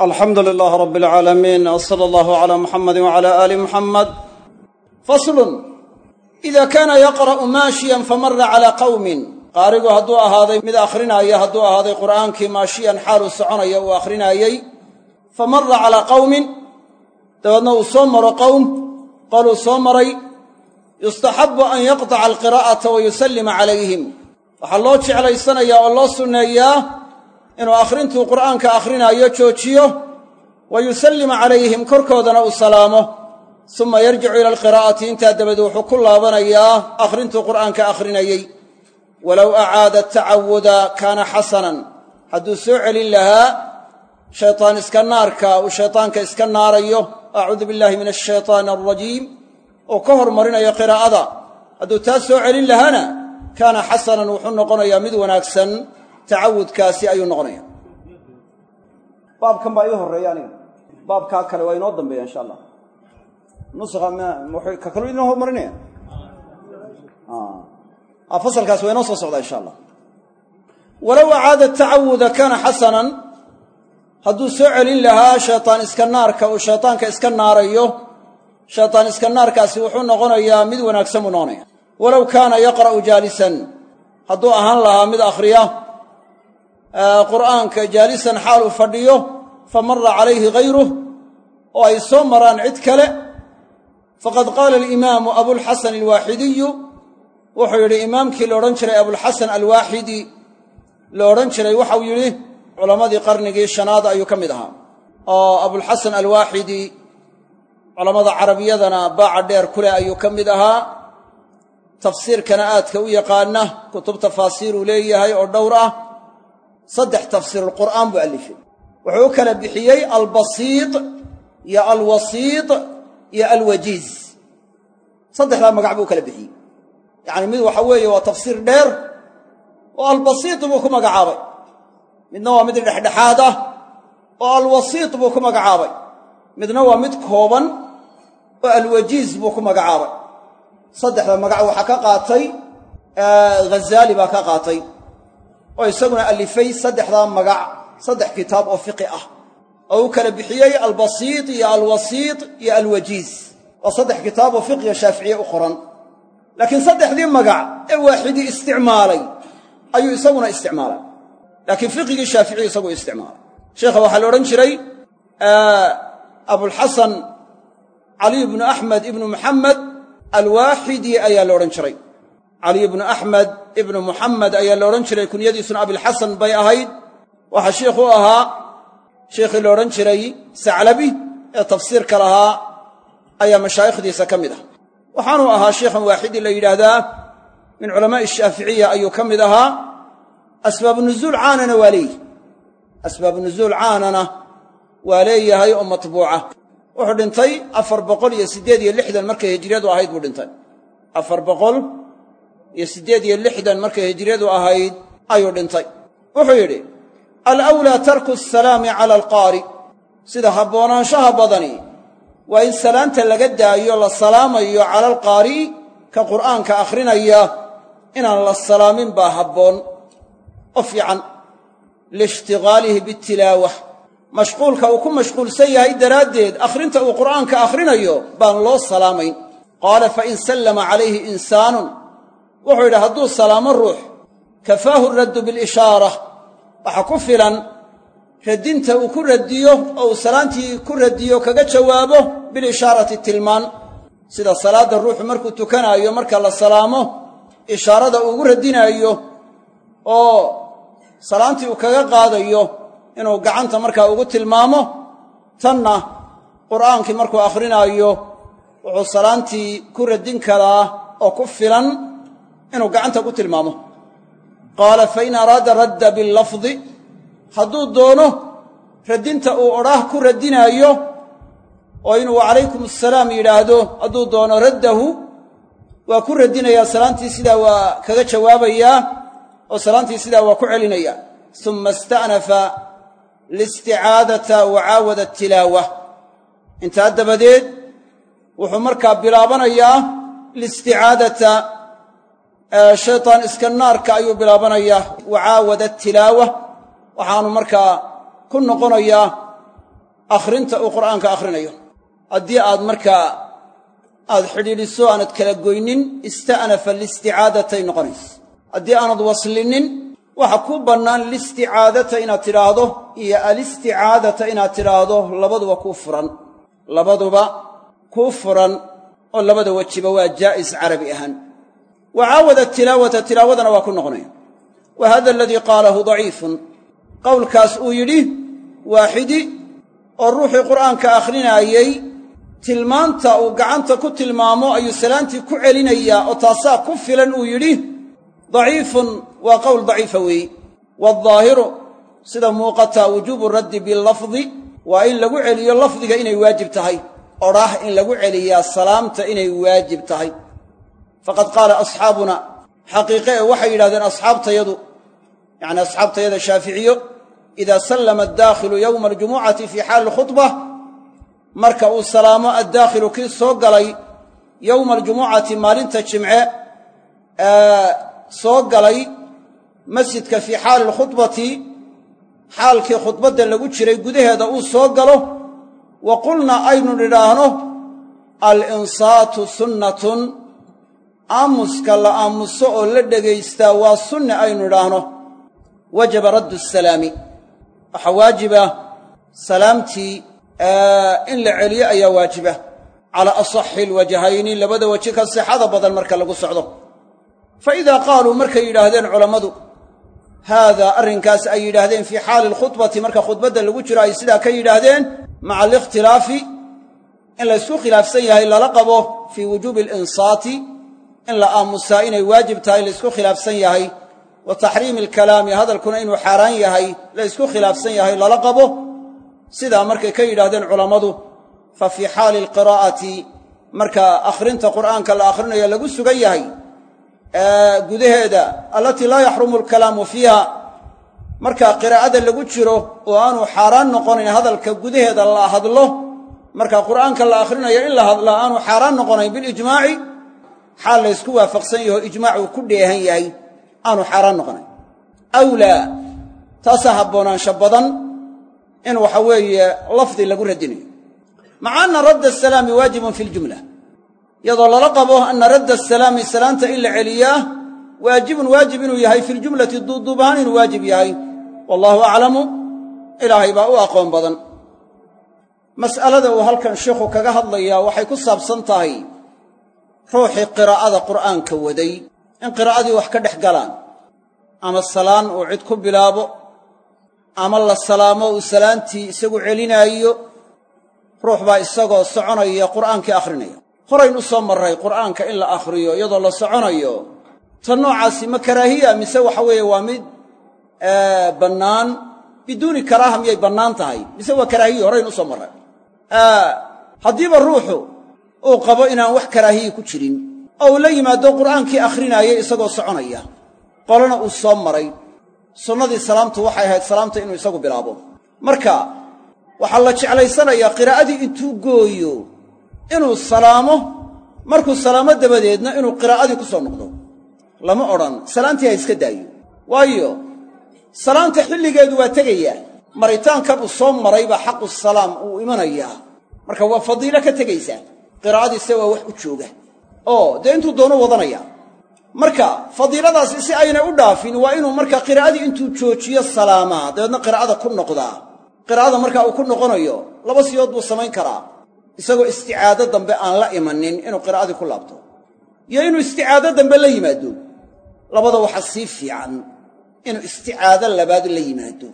alxamdu lilaah rab alcaalamiin sala allahu calaa muxamadi wacala aali muxamed faslun. Ida kaana yaqra'u maashiyan famara calaa qawmin. Qaarigu hadduu ahaaday mid akhrinaya hadduu ahaaday qur'aankii maashiyan xaaluu soconaya uu akhrinayey famara calaa qawmin. Dabeedna uu soo maro qowm qoluu soo maray yustaxabu an yaqtaca alqiraa'ata wa yusallima calayhim waxaa loo jeclaysanayaa oo loo sunneeyaa inuu akhrintuu qur'aanka akhrinaayo joojiyo wa yusallima calayhim korkoodana uu salaamo. Suma yarjicu ila alqiraa'ati intaa dabadeed wuxuu ku laabanayaa akhrintuu qur'aanka akhrinayey. Walow acaada tacawuda kaana xasanan. Hadduu soo celin lahaa shaytaan iska naarka uu shaytaanka iska naarayo. Acuudu billahi min ashaytaani alrajiim oo ka hormarinayo qiraa'ada. Hadduu taas soo celin lahaana kaana xasanan wuxuu noqonayaa mid wanaagsan tacawudkaasi ayuu noqonaya. Baabkan baa ii horreeya aniga. Baabkaa kale waa inoo dambeeya insha allah. Nuska ka kalu inoo hormarinaya fasalkaas waa inoo soo socdaa insha allah. Walow acaada tacawuda kaana xasanan hadduu soo celin lahaa shaytaan iska naarka uu shaytaanka iska naarayo shaytaan iska naarkaasi wuxuu noqonayaa mid wanaagsan buu noqonaya. Walow kaana yaqra'u jaalisan hadduu ahaan lahaa mid akhriya qur'aanka jaalisan xaal uu fadhiyo fa mara calayhi hayruh oo ay soo maraan cid kale faqad qaala alimaamu abulxasan alwaaxidiyu wuxuu yidhi imaamkii la odhan jiray abulxasan alwaaxidi la odhan jiray waxau yidhi culammadii qarnigii shanaad ayuu ka mid ahaa. Oo abulxasan alwaaxidi culammada carabiyadana baaca dheer kuleh ayuu ka mid ahaa. Tafsiirkana aadka u yaqaana kutub tafaasiiruu leeyahay oo dhowr ah saddex tafsiirulqur'aan buu allifay wuxuu u kala bixiyey albasiid iyo alwasiid iyo alwajiiz. Saddexdaa magac buu u kala bixiyey. Yacni mid waxa weeye waa tafsiir dheer oo albasiid buu ku magacaabay. Midna waa mid dhexdhexaad ah oo alwasiid buu ku magacaabay. Midna waa mid kooban oo alwajiiz buu ku magacaabay. Saddexda magac waxaa ka qaatay ghazaali baa ka qaatay oo isaguna alifay saddexdaa magac saddex kitaab oo fiqi ah. Oo u kala bixiyey albasiid iyo alwasiid iyo alwajiiz waa saddex kitaab oo fiqiga shaaficiye u qoran. Laakiin saddexdii magac ee waaxidii isticmaalay ayuu isaguna isticmaalay. Laakiin fiqigii shaaficiyu isagu isticmaalay. Sheekha waxaa la odhan jiray abulxasan caliy bnu axmed ibnu muxamed alwaaxidi ayaa la odhan jiray. Caliy bnu axmed ibnu muxamed ayaa la odhan jiray kunyadiisuna abilxasan bay ahayd. Waxaa shiikhu ahaa sheikhii la odhan jiray saclabi ee tafsiirka lahaa ayaa mashaayikhdiisa ka mid ah. Waxaanuu ahaa sheikhan waaxidi la yidhaahdaa min culamaa'i shaaficiya ayuu ka mid ahaa. Asbaabu nuzuul caanana waa leeyihi asbaabu nuzuul caanana waa leeyahay oo matbuuca. Wuxuu dhintay afar boqol iyo siddeed iyo lixdan markay hijriyadu ahayd buu dhintay iyo siddeed iyo lixdan markay hijriyadu ahayd ayuu dhintay. Wuxuu yidhi alawlaa tarku asalaami cala alqaari. Sida haboonaanshaha badani waa in salaanta laga daayo la salaamayo cala alqaari'i ka qur'aanka akhrinaya inaan la salaamin baa habboon. Oo fiican liishtigaalihi bitilaawa mashquulka uu ku mashquulsan yahay daraaddeed akhrinta uu qur'aanka akhrinayo baan loo salaamayn. Qaala fain sallama calayhi insaanun wuxuu yidhi hadduu salaamo ruux kafaahu raddu bilishaara. Waxa ku filan radinta uu ku radiyo oo uu salaantii ku radiyo kaga jawaabo bilishaarati tilmaan. Sida salaadda ruuxu markuu tukanaayo marka la salaamo ishaarada uugu radinaayo oo salaantii uu kaga qaadayo inuu gacanta markaa ugu tilmaamo tanna qur'aankii markuu akhrinaayo wuxuu salaantii ku radin karaa oo ku filan inuu gacanta ku tilmaamo. Qaala fain araada radda billafdi hadduu doono radinta uu odhaah ku radinaayo oo inuu calaykum assalaam yidhaahdo hadduu doono raddahu waa ku radinayaa salaantii sidaa waa kaga jawaabayaa oo salaantii sidaa waa ku celinaya. Suma ista'nafa listicaadata wa caawada tilaawa. Intaa dabadeed wuxuu markaa bilaabanayaa listicaadata shaytaan iska naarka ayuu bilaabanayaa wa caawada tilaawa. Waxaanu markaa ku noqonayaa akhrinta uu qur'aanka akhrinayo. Haddii aad markaa aad xidhiidhiso aanad kala goynin ista'nafa listicaadatai noqonaysa haddii aanad waslinin waxa ku bannaan listicaadata inaad tidhaahdo iyo alisticaadata inaad tidhaahdo labaduba kuu furan. Labaduba kuu furan oo labada wejiba waa jaa'is carabi ahaan wa caawada tilaawata tilaawadana waa ku noqonaya. Wa hada aladii qaalahu daciifun. Qowlkaas uu yidhi waaxidi oo ruuxii qur'aanka akhrinaayey tilmaanta uu gacanta ku tilmaamo ayuu salaantii ku celinayaa oo taasaa ku filan uu yidhi daciifun waa qowl daciifa weeye. Waaldaahiru sida muuqata wujuubu raddi bilafdi waa in lagu celiyo lafdiga inay waajib tahay. Odhaah in lagu celiyaa salaamta inay waajib tahay faqad qaala asxaabuna xaqiiqe ee waxay yidhahdeen asxaabtayadu yacni asxaabtayada shaaficiyo idaa sallama addaakhilu yowma aljumucati fii xaali alkhudba marka uu salaamo addaakhilu kii soo galay yowma aljumucati maalinta jimce soo galay masjidka fii xaali alkhudbati xaalkii khudbadda lagu jiray gudaheeda uu soo galo wa qulna aynu nidhaahno alinsaatu sunnatun aamuska la aamuso oo la dhegaystaa waa sunne aynu idhaahno. Wajaba raddu asalaami waxaa waajiba salaamtii in la celiyo ayaa waajiba calaa asaxi alwajhayni labada weji ka sixada badan marka lagu socdo. Fa idaa qaaluu markay yidhaahdeen culammadu haadaa arrinkaas ay yidhaahdeen fii xaali alkhudbati marka khudbadda lagu jiro ay sidaa ka yidhaahdeen maca alikhtilaafi in laysku khilaafsan yahay lala qabo fii wujuubi alinsaati in la aamusaa inay waajib tahay laysku khilaafsan yahay wa taxriimi alkalaami hadalkuna inuu xaaraan yahay la ysku khilaafsan yahay lala qabo? Sidaa markay ka yidhaahdeen culammadu fa fii xaali alqiraa'ati marka akhrinta qur'aanka la akhrinayo lagu sugan yahay gudaheeda allatii laa yaxrumu alkalaamu fiiha marka qiraa'ada lagu jiro oo aanu xaaraan noqonayn hadalka gudaheeda la hadlo marka qur'aanka la akhrinayo in la hadlaa aanu xaaraan noqonayn bilijmaaci xaal laysku waafaqsan yaho ijmaac uu ku dheehan yahay aanu xaaraan noqonayn awlaa taasaa habboonaansha badan in waxa weeye lafdi lagu radinayo maca anna radda asalaami waajibun fi ljumla iyadoo lala qabo anna radda asalaami salaanta in la celiyaa waajibun waajib inuu yahay fi ljumlati duuduub ahaan inuu waajib yahay. Wallaahu aclamu ilaahay baa u aqoon badan. Mas'alada uu halkan sheikhu kaga hadlayaa waxay ku saabsan tahay ruuxii qiraa'ada qur'aanka waday in qiraa'adii wax ka dhex galaan. Ama salaan uu cid ku bilaabo ama la salaamo uu salaantii isagu celinaayo ruux baa isagoo soconaya qur'aankii akhrinaya. Horayn u soo marray qur'aanka in la akhriyo iyadoo la soconayo. Ta noocaasi ma karaahiya mise waxa weeye waa mid bannaan? Biduuni karaaha miyay bannaan tahay mise waa karaahiya horayn u soo marray. Haddiiba ruuxu uu qabo inaan wax karaahiyi ku jirin oo uu la yimaado qur'aankii akhrinaayo isagoo soconaya. Qolana uu soo maray. Sunnadii salaamtu waxay ahayd salaamta inuu isagu bilaabo. Marka waxaa la jeclaysanayaa qiraa'adii intuu gooyo inuu salaamo markuu salaamo dabadeedna inuu qiraa'adii ku soo noqdo. Lama odhan salaantii ha iska daayo. Waayo salaamta xilligeedu waa tegayaa. Maritaankan uu soo maray baa xaqu salaam uu imanayaa. Marka waa fadiilo ka tegaysaa qiraa'adiise waa wax u jooga. Oo dee intuu doono wadanaya. Marka fadiiladaasi si aynay u dhaafin waa inuu marka qiraa'adii intuu joojiyo salaamaa dabeedna qiraa'ada ku noqdaa qiraa'ada marka uu ku noqonayo laba siyood buu samayn karaa. Isagoo isticaado dambe aan la imanin inuu qiraa'adii ku laabto. Iyo inuu isticaado dambe la yimaado. Labada waxa sii fiican inuu isticaado labaad la yimaado.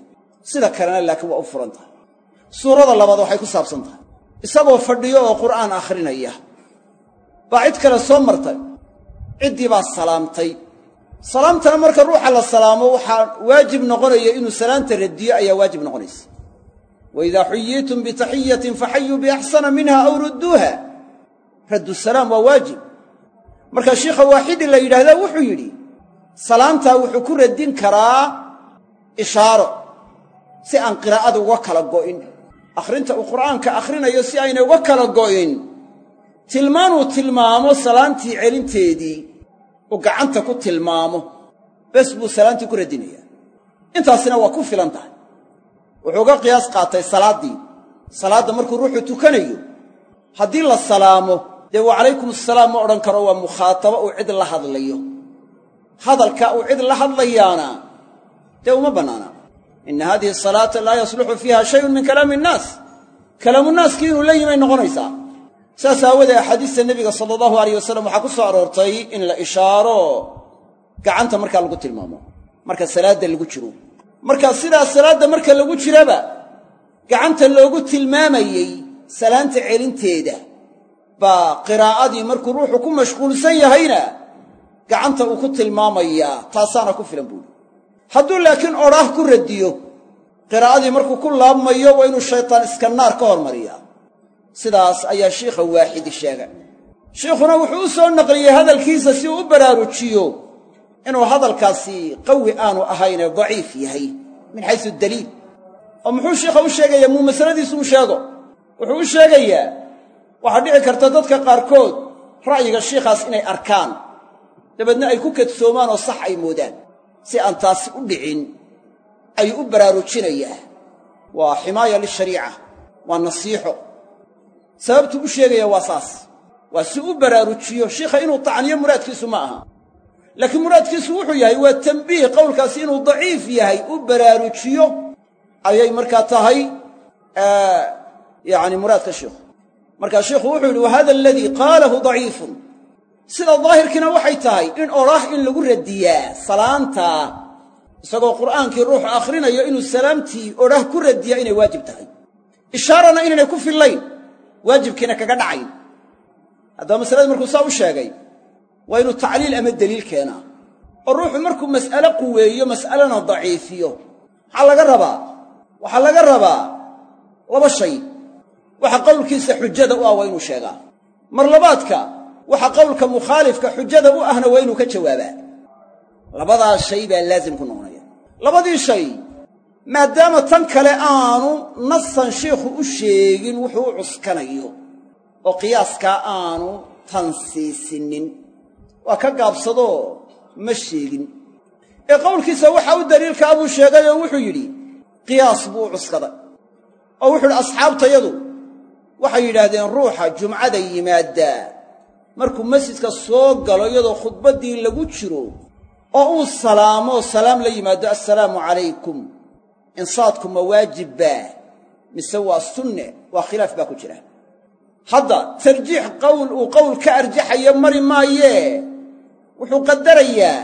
Sida kalena laakiin waa u furan tahay. Suurada labaad waxay ku saabsan tahay isagoo fadhiyo oo qur'aan akhrinaya. Baa cid kale soo martay. Ciddii baa salaamtay. Salaamtana marka ruuxa la salaamo waxaa waajib noqonaya inuu salaanta radiyo ayaa waajib noqonaysa. Wa idaa xuyiitum bitaxiyatin faxayuu biaxsana minha aw rudduuha. Raddu salaam waa waajib. Marka shiikha waaxidi la yidhaahdaa wuxuu yidhi salaamtaa wuxuu ku radin karaa ishaaro si aan qiraa'ada uga kala go'in akhrinta uu qur'aanka akhrinayo si aynay uga kala go'in. Tilmaanuu tilmaamo salaantii celinteedii uu gacanta ku tilmaamo bes buu salaantii ku radinayaa intaasina waa ku filan tahay. Wuxuu uga qiyaas qaatay salaaddii. Salaadda markuu ruuxu tukanayo haddii la salaamo dee wa calaykum assalaam ma odhan karo waa mukhaatabo uu cid la hadlayo. Hadalka uu cid la hadlayaana dee uma bannaana inna hadihi salaata laa yasluxu fiiha shayun min kalaami innaas kalaamunaaskii inuu la yimay noqonaysaa saas aawadee axaadiista nebiga sala allahu alayh wasalam waxaa ku soo aroortay in la ishaaro gacanta markaa lagu tilmaamo marka salaadda lagu jiro marka sidaas salaadda marka lagu jiraba gacanta loogu tilmaamayey salaanta celinteeda baa qiraa'adii markuu ruuxu ku mashquulsan yahayna gacanta uu ku tilmaamayaa taasaana ku filan buuli hadduu laakiin odhaah ku radiyo qiraa'adii markuu ku laabmayo waa inuu shaytaan iska naar ka hormariyaa sidaas ayaa shiikha waaxidi sheega shiikhuna wuxuu u soo naqliyey hadalkiisa si uu u baraarujiyo inuu hadalkaasi qawi aanu ahaynee daciif yahay min xaysu daliil. Oo muxuu shiikha u sheegayaa muu masaladiisu u sheego? Wuxuu u sheegayaa waxaa dhici karta dadka qaarkood ra'yiga shiikhaas inay arkaan. Dabeedna ay ku kadsoomaan oo sax ay moodaan si aan taasi u dhicin ayuu u baraarujinayaa. Waa ximaaya lishariica waa nasiixo. Sababtuu u sheegaya waa saas. Waa si u baraarujiyo shiikha inuu tacniyo muraadkiisu ma aha. Laakiin muraadkiisu wuxuu yahay waa tambiih qowlkaasi inuu daciif yahay u baraarujiyo ayay markaa tahay yacni muraadka shiikhu markaa shiikhu wuxuu yidhi wa hada aladii qaalahu daciifun sida daahirkiina waxay tahay in odhaah in lagu radiyaa salaanta isagoo qur'aankii ruuxu akhrinayo inuu salaamtii odhaah ku radiyaa inay waajib tahay. Ishaarana inaynay ku fillayn waajibkiina kaga dhacayn haddaba masaladii markuu saa u sheegay waa inuu tacliil ama deliil keenaa oo ruuxu markuu mas'ale quweeyo mas'alena daciifiyo. Maxaa laga rabaa waxaa laga rabaa laba shay. Waxa qowlkiisa xujada u ah waa inuu sheegaa. Mar labaadka waxa qowlka mukhaalifka xujada u ahna waa inuu ka jawaabaa. Labadaas shay baa laazim ku noqonaya. Labadii shay maadaama tan kale aanu nasan shiikhu u sheegin wuxuu u cuskanayo oo qiyaaskaa aanu tansiisinin waa ka gaabsadoo ma sheegin. Ee qowlkiisa waxa u daliilkaa buu sheegay oo wuxuu yidhi qiyaas buu u cuskaday oo wuxuu yidhi asxaabtayadu waxay yidhaahdeen ruuxa jumcada yimaaddaa markuu masjidka soo galo iyadoo khudbaddii lagu jiro oo uu salaamoo salaam la yimaado assalaamu calaykum. Insaadku ma waajibbaa mise waa sunne waa khilaaf baa ku jira. Hadda tarjiix qowl uu qowl ka arjaxayo mari maayee wuxuu qadarayaa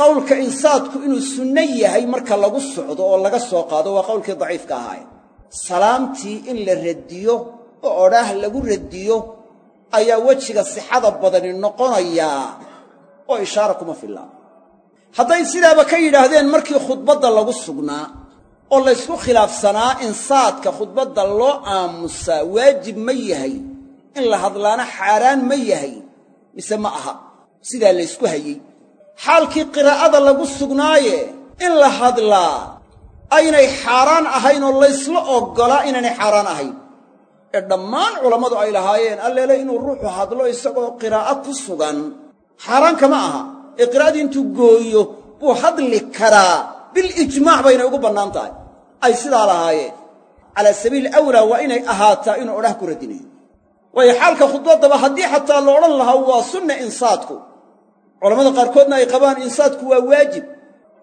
qowlka insaadku inuu sunno yahay marka lagu socdo oo laga soo qaado waa qowlkii daciifka ahaay salaamtii in la radiyo oo odhaah lagu radiyo ayaa wejiga sixada badani noqonayaa oo ishaara kuma filla. Hadday sidaaba ka yidhaahdeen markii khudbadda lagu sugnaa oo laysku khilaafsanaa insaadka khudbadda loo aamusaa waajib ma yahay in la hadlaana xaaraan ma yahay mise ma aha. Sidaa laysku hayey xaalkii qiraa'ada lagu sugnaaye in la hadlaa aynay xaaraan ahayn oo laysla oggolaa inaynay xaaraan ahayn ee dhammaan culammadu ay lahaayeen alleele inuu ruuxu hadlo isagoo qiraa'o ku sugan. Xaaraan kama aha. Ee qiraa'adii intuu gooyo buu hadli karaa. Bilijmaac baynay ugu bannaan tahay. Ay sidaa lahaayeen. Calaa sabiili awlaa waa inay ahaataa inuu odhah ku radinayo waayo xaalka khudbaddaba haddii xataa la odhan lahaa waa sunna insaadku. Culammada qaarkoodna ay qabaan insaadku waa waajib.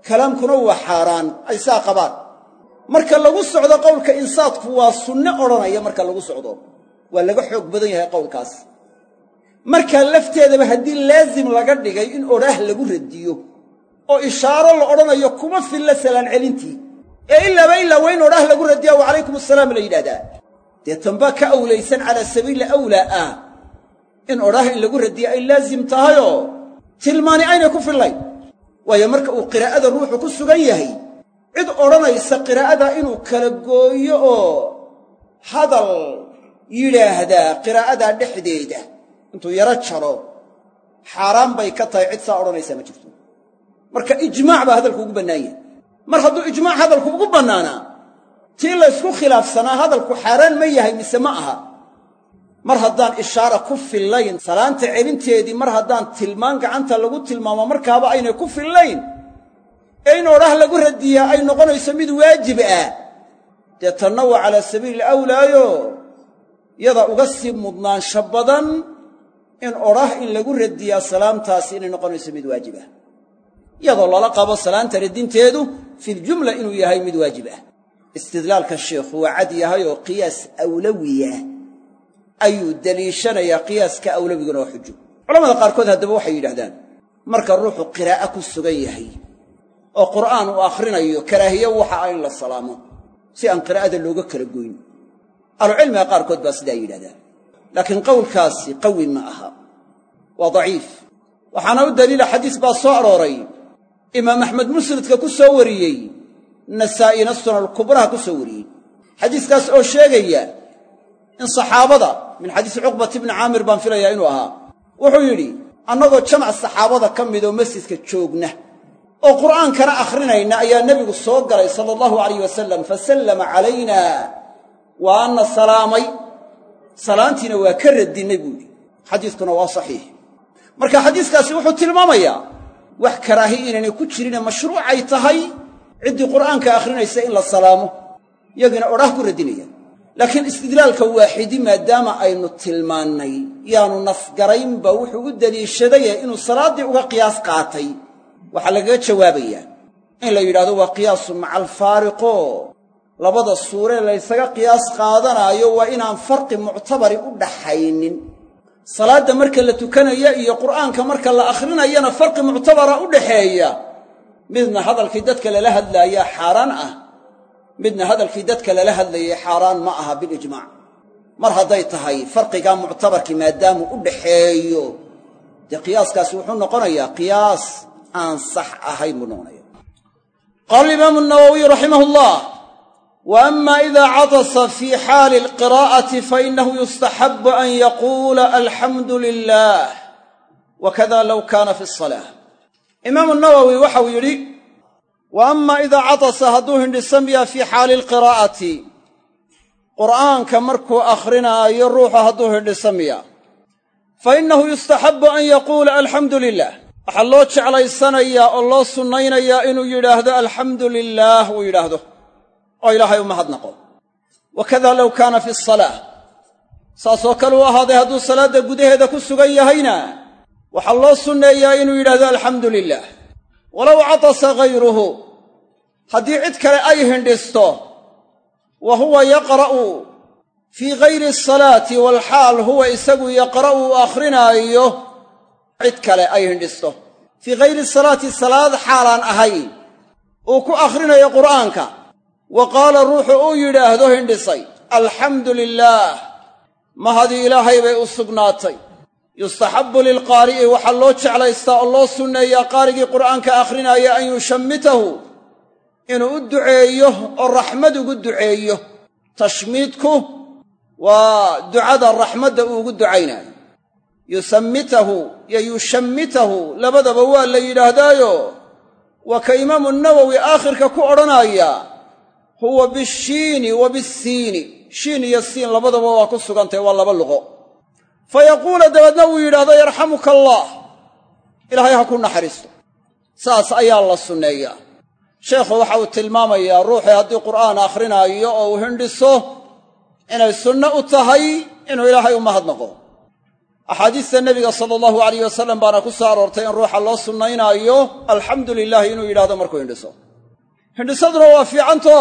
Kalaamkuna waa xaaraan. Ay saa qabaan marka lagu socdo qowlka insaadku waa sunne odhanaya marka lagu socdo. Waa laga xoog badan yahay qowlkaas. Markaa lafteedaba haddii laasim laga dhigay in odhaah lagu radiyo oo ishaaro la odhanayo kuma filla salaan celintii. Ee ilaaba ilaa waa in odhaah lagu radiya wa calaykum assalaam la yidhahdaa dee tanbaa ka awlaysan calaa sabiili awlaa ah in odhaah in lagu radiya ay laasim tahayoo tilmaani aynay ku fillayn waayo marka uu qiraa'ada ruuxu ku sugan yahay cid odhanaysa qiraa'adaa inuu kala gooyo oo hadal yidhaahdaa qiraa'adaa dhexdeeda intuu yaro jaro xaaraan bay ka tahay cid saa odhanaysaa ma jirto. Marka ijmaac baa hadalku ugu bannaan yahay. Mar hadduu ijmaac hadalku ugu bannaanaa tii laysku khilaafsanaa hadalku xaaraan ma yahay mise ma aha. Mar haddaan ishaara ku fillayn salaanta celinteedii mar haddaan tilmaan gacanta lagu tilmaamo markaaba aynay ku fillayn ee in odhah lagu radiyaa ay noqonayso mid waajib ah. Dee tanna waa calaa sabiili awlaayo yada uga sii mudnaansho badan in odhah in lagu radiyaa salaamtaasi inay noqonayso mid waajib ah. Iyadoo lala qabo salaanta radinteedu filjumla inuu yahay mid waajib ah. Istidlaalka sheikhu waa cad yahay oo qiyaas awlawiya ayuu deliishanayaa qiyaaska awlawiguna waa xujo. Culamada qaarkood haddaba waxay yidhahdaan marka ruuxu qiraa'e ku sugan yahay oo qur'aan uu akhrinayo karaahiye waxa ah in la salaamo si aan qiraa'ada looga kala goyn. Ahlucilmiga qaarkood baa sidaa yidhahdaan laakiin qowlkaasi qawi ma aha. Waa daciif. Waxaana u daliila xadiis baa soo arooray. Imaam axmed musnadka ku soo wariyey nasaa'ina sunankubraha ku soo wariyey. Xadiiskaas oo sheegaya in saxaabada min xadiisi cuqbat ibni caamir baan filayaa inuu ahaa wuxuu yidhi annagoo jamac saxaabada ka midoo masjidka joogna oo qur'aankana akhrinayna ayaa nebigu soo galay sala allahu alayh wasalam fasallama calayna waana salaamay. Salaantiina waa ka radinnay buu yidhi. Xadiiskuna waa saxiix. Marka xadiiskaasi wuxuu tilmaamayaa wax karaahi inaynay ku jirine mashruucay tahay ciddii qur'aanka akhrinaysa in la salaamo. Yagiina odhaah ku radinayaan laakiin istidlaalka waaxidi maadaama aynu tilmaannay yaanu nasgaraynba wuxuu u deliishadaye inuu salaaddii uga qiyaas qaatay waxaa lagaga jawaabayaa in la yidhahdo waa qiyaasun maca alfaariqo. Labada suuree laysaga qiyaas qaadanaayo waa inaan farqi muctabari u dhaxaynin. Salaadda marka la tukanaya iyo qur'aanka marka la akhrinayana farqi muctabara u dhaxeeya. Midna hadalkii dadka lala hadlaayaa xaaraan ah midna hadalkii dadka lala hadlayay xaaraan ma aha bilijmaac mar hadday tahay farqigaa muctabarkii maadaamu u dhaxeeyo. Dee qiyaaskaasi wuxuu noqonayaa qiyaas aan sax ahayn buu noqonaya qaala alimaamu nawowiy raximah llah wa ida catasa fii xaali alqiraa'ati fainahu yustaxabu an yaquula alxamdu lilah wakada low kaana fi asalaa imaamu nawowi waxau yidhi wa ama idaa catasa hadduu hindhisamiya fii xaali alqiraa'ati qur'aanka markuu akhrinaayo ruuxu hadduu hindhisamiya fa innahu yustaxabbu an yaquula alxamdu lilah waxaa loo jeclaysanayaa oo loo sunnaynayaa inuu yidhaahdo alxamdu lilaah uu yidhaahdo oo ilaahay u mahadnaqo. Wakada low kaana fi asalaa saasoo kale u ahaaday hadduu salaadda gudaheeda ku sugan yahayna waxaa loo sunneeyaa inuu yidhahdo alxamdu lilah walow catasa hayruhu haddii cid kale ay hindhisto wa huwa yaqra'u fii gayri asalaati walxaal huwa isagu yaqra'u u akhrinaayo cid kale ay hindhisto. Fii gayri salaati salaad xaalaan ahayn uu ku akhrinayo qur'aanka. Wa qaala ruuxu uu yidhaahdo hindhisay alxamdu lilaah mahadii ilaahay bay u sugnaatay. Yustaxabbu lilqaari'i waxaa loo jeclaystaa oo loo sunneeyaa qaarigii qur'aanka akhrinaya an yushammitahu inuu u duceeyo oo raxmad ugu duceeyo. Tashmiidku waa ducada raxmadda uu ugu ducaynaayo yusammitahu yo yushammitahu labadaba waa la yidhaahdaayo. Waa ka imaamu nawowi aakhirka ku odhanaya huwa bishiini wa bisiini. Shiin iyo siin labadaba waa ku sugantahy waa laba luqo. Fa yaquula dabeedna uu yidhaahdo yarxamuka allaah ilaahay ha ku naxariisto. Saas ayaa la sunneeyaa. Sheekhu waxa uu tilmaamayaa ruuxii haddii qur'aan akhrinaayo oo uu hindhiso inay sunno u tahay inuu ilaahay u mahadnaqo axaadiista nebiga sala allahu alayh wasalam baana ku soo aroortay in ruuxa loo sunnaynaayo alxamdu lilaahi inuu yidhahdo markuu hindhiso. Hindhisaduna waa fiicanto.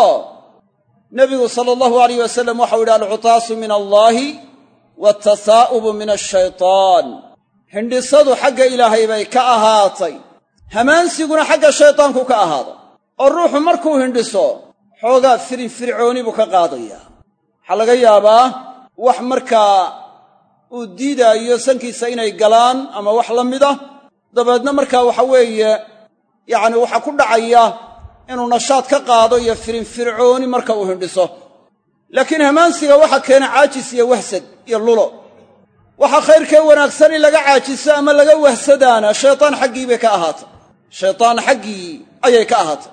Nebigu sala allahu alayh wasalam waxau yidhi alcutaasu min allaahi watasaa'ubu min ashaytaan hindhisadu xagga ilaahay bay ka ahaatay. Hamaansiguna xagga shaydaanku ka ahaada oo ruuxu markuu hindhiso xoogaa firinfircooni buu ka qaadayaa. Waxaa laga yaabaa wax markaa uu diidaayo sankiisa inay galaan ama wax la mida dabeedna markaa waxa weeye yacni waxaa ku dhacaya inuu nashaad ka qaado iyo firinfircooni marka uu hindhiso. Laakiin hamaansiga waxa keena caajis iyo wahsad iyo lulo. Waxa khayrkee wanaagsan in laga caajiso ama laga wahsadaana shaytaan xaggii bay ka ahaatay shaytaan xaggii ayay ka ahaatay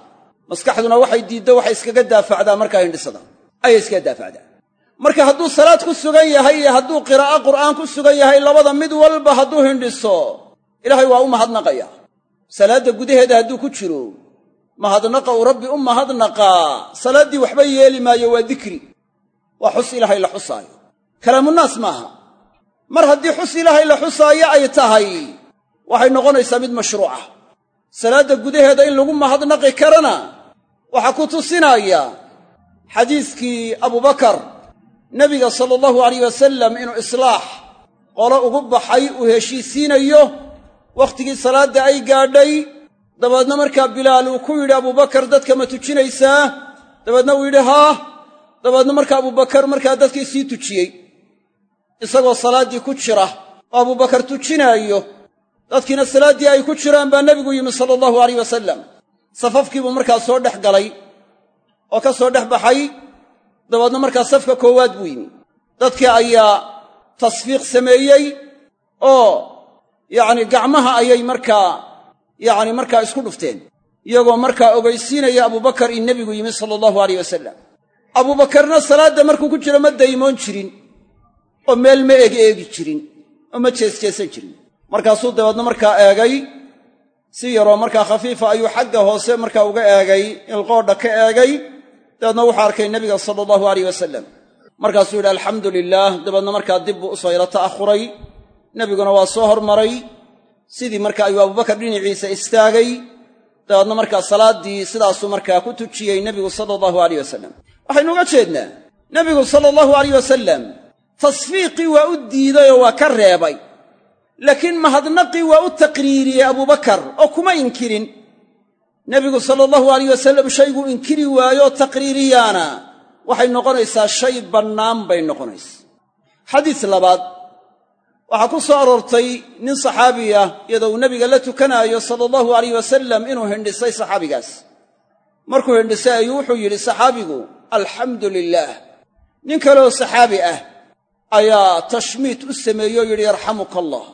maskaxduna waxay diiddo waxay iskaga daafacdaa markaa hindhisada. Ayay iskaga daafacdaa marka hadduu salaad ku sugan yahay iyo hadduu qiraa'o qur'aan ku sugan yahay labada mid walba hadduu hindhiso ilaahay waa u mahadnaqaya. Salaadda gudaheeda hadduu ku jiro mahadnaqa uu rabbi u mahadnaqaa. Salaaddii waxba yeeli maayo waa dikri. Waa xus ilaahay la xusaayo. Kalaamunaas maaha. Mar haddii xus ilaahay la xusaayo ay tahay waxay noqonaysaa mid mashruuca. Salaadda gudaheeda in lagu mahadnaqi karana waxaa ku tusinaya xadiiskii abubakar nebiga sala allahu alayh wasalam inuu islaax qolo ugu baxay uu heshiisiinayo wakhtigii salaadda ay gaadhay dabeedna markaa bilaal uu ku yidhi abubakar dadka ma tujinaysaa? Dabeedna uu yidhi haa. Dabeedna markaa abubakar markaa dadkii sii tujiyey. Isagoo salaaddii ku jira oo abubakar tujinaayo dadkiina salaaddii ay ku jiraan baa nebigu yimi sala allahu alayh wasalam safafkiibuu markaa soo dhex galay oo ka soo dhex baxay dabeedna markaa safka koowaad buu yimi. Dadkii ayaa tasfiiq sameeyey oo yacni gacmaha ayay markaa yacni markaa isku dhufteen. Iyagoo markaa ogaysiinaya abubakar in nebigu yimi sala allahu alayh wasalam abuubakarna salaadda markuu ku jiro ma daymoon jirin oo meel ma eeg eegi jirin oo ma jeesjeesan jirin. Markaasuu dabeedna markaa eegay si yaroo markaa khafiifa ayuu xagga hoose markaa uga eegay ilqoodha ka eegay dabeedna wuxuu arkay nebiga sala allahu alayh wasalam markaasuu yidhi alxamdu lilaah dabeedna markaa dib buu u soo yaro ta'ahuray nebiguna waa soo hormaray. Sidii marka ayuu abubakar dhinaciisa istaagay. Dabeedna markaa salaaddii sidaasuu markaa ku tujiyey nebigu sala allahu alayh wasalam waxaynu uga jeednaa nebigu sala allahu alayh wasalam tasfiiqii waa u diidayoo waa ka reebay. Laakiin mahadnaqii waa u taqriiriyey abubakar oo kuma inkirin nebigu sala allahu alayh wasalam shayguu inkiri waayoo taqriiriyaana. Waxay noqonaysaa shay bannaan bay noqonaysaa xadiis labaad. Waxaa ku soo aroortay nin saxaabi ah iyadoo uu nebiga la tukanaayo sala allahu alayh wasalam inuu hindhisay saxaabigaas. Markuu hindhisay ayuu wuxuu yidhi saxaabigu alxamdu lilaah nin kaleoo saxaabi ah ayaa tashmiit u sameeyey oo yidhi yarxamuka allah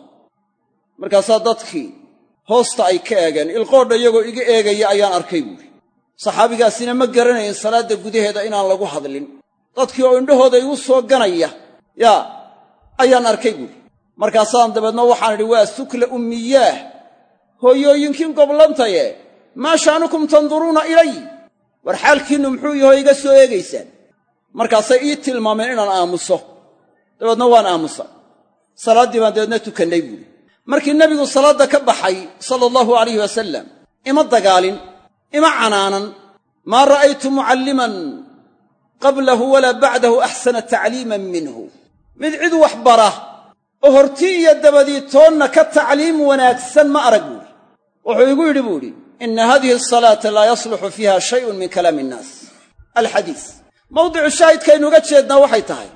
markaasaa dadkii hoosta ay ka eegeen. Ilqoodha iyagoo iga eegaya ayaan arkay buuhi saxaabigaasina ma garanayn salaadda gudaheeda inaan lagu hadlin. Dadkii oo indhahooda igu soo ganaya yaa ayaan arkay buuhi markaasaan dabeedna waxaan idhi waa sukla ummiyaah hooyooyinkiin goblantaye maa sha'nukum tanduruuna ilay? War xaalkiinnu muxuu yaho iga soo eegaysaan. Markaasay ii tilmaameen inaan aamuso. Dabeedna waan aamusa salaaddii baan dabeedna tukannay buuhi markii nebigu salaadda ka baxay sala allahu alayh wasalam ima dagaalin ima canaanan maa ra'aytu mucalliman qablahu walaa bacdahu axsana tacliiman minhu. Mid cid wax bara oo hortii iyo dabadii toonna ka tacliim wanaagsan ma arag buuhi wuxuu igu yidhi buu idhi inna hadihi asalaata laa yasluxu fiiha shayun min kalaami innaas alxadiis. Mawdicu shaahidkaynuuga jeednaa waxay tahay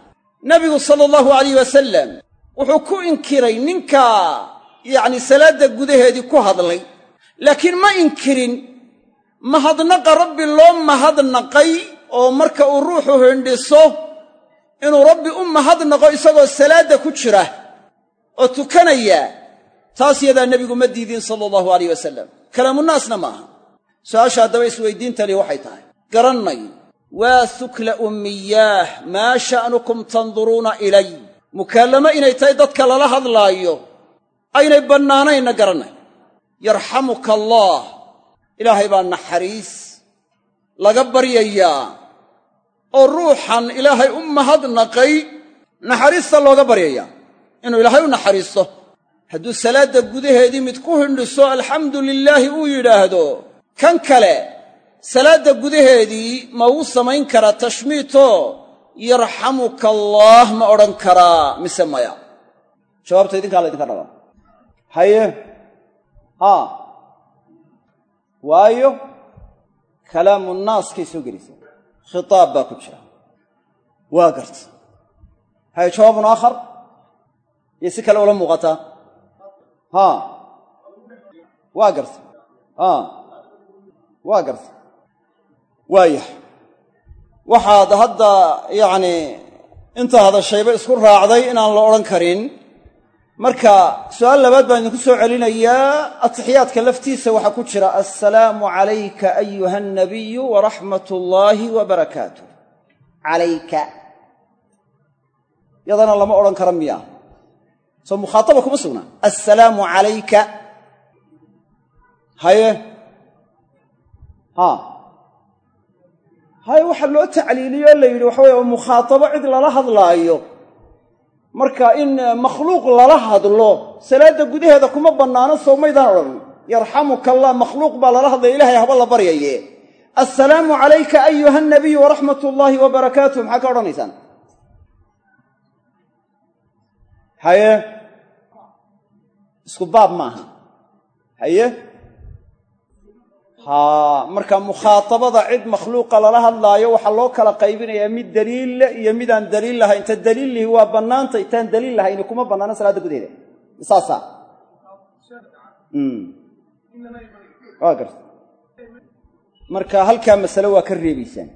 nebigu sala allahu alayh wasalam wuxuu ku inkiray ninka yacni salaadda gudaheedii ku hadlay. Laakiin ma inkirin mahadnaqa rabbi loo mahadnaqay oo marka uu ruuxu hindhiso inuu rabbi u mahadnaqo isagoo salaadda ku jira oo tukanaya taas yadaa nebigu ma diidin sala allahu alayh wasalam kalaamunaasna ma aha. Su'aasha haddaba isweydiintani waxay tahay. Garannay waa sukla ummiyaah maa sha'nukum tanduruuna ilay. Mukaallamo inay tahay dadka lala hadlaayo aynay bannaanaynna garannay yarxamuka allaah ilaahay baa naxariis laga baryayaa oo ruuxan ilaahay u mahadnaqay naxariista looga baryayaa inuu ilaahay u naxariisto hadduu salaadda gudaheedii mid ku hindhiso alxamdu lilaahi uu yidhaahdo kan kale salaadda gudaheedii ma uu samayn karaa tashmiito? Yarxamuka allaah ma odhan karaa mise maya? Jawaabta idinkaa laydinka rabaa haye haa waayo kalaamu naaskay soo gelaysaa khitaab baa ku jira. Waa garta. Haye jawaabun aakhar. Iyo si kale ula muuqataa haa waa garta. Haa waa garta. Waayah waxaad hadda yacni inta hadashayba isku raacday inaan la odhan karin marka su'aal labaad baan idinku soo celinayaa atixiyaadka laftiisa waxaa ku jira assalaamu calayka ayuha alnabiyu waraxmat ullaahi wa barakaatuh. Calayka. Yadana lama odhan kara miya. Soo mukhaataba kuma sugnaa assalaamu calayka. Haye. Ha. Hay waxaa loo tacliiliyo la yidhi waxa weye mukhaatabo cid lala hadlaayo marka in makhluuq lala hadlo salaadda gudaheeda kuma bannaano soo maydaan odhan. Yarxamuka allah makhluuq baa lala hadlaya ilahay haba la baryaye. Assalaamu calayka ayuha nabiyu waraxmat ullaahi wa barakaatuh. Maxaa ka odhanaysaan? Haye? Isku baab maaha. Haye haa marka mukhaatabada cid makhluuqa lala hadlaayo waxaa loo kala qaybinayaa mid daliil leh iyo midaan daliil lahayn. Ta daliil lihi waa bannaanta intaan daliil lahayni kuma bannaano salaadda gudaheeda. Saasa waa garta. Marka halkaa masale waa ka reebaysaan.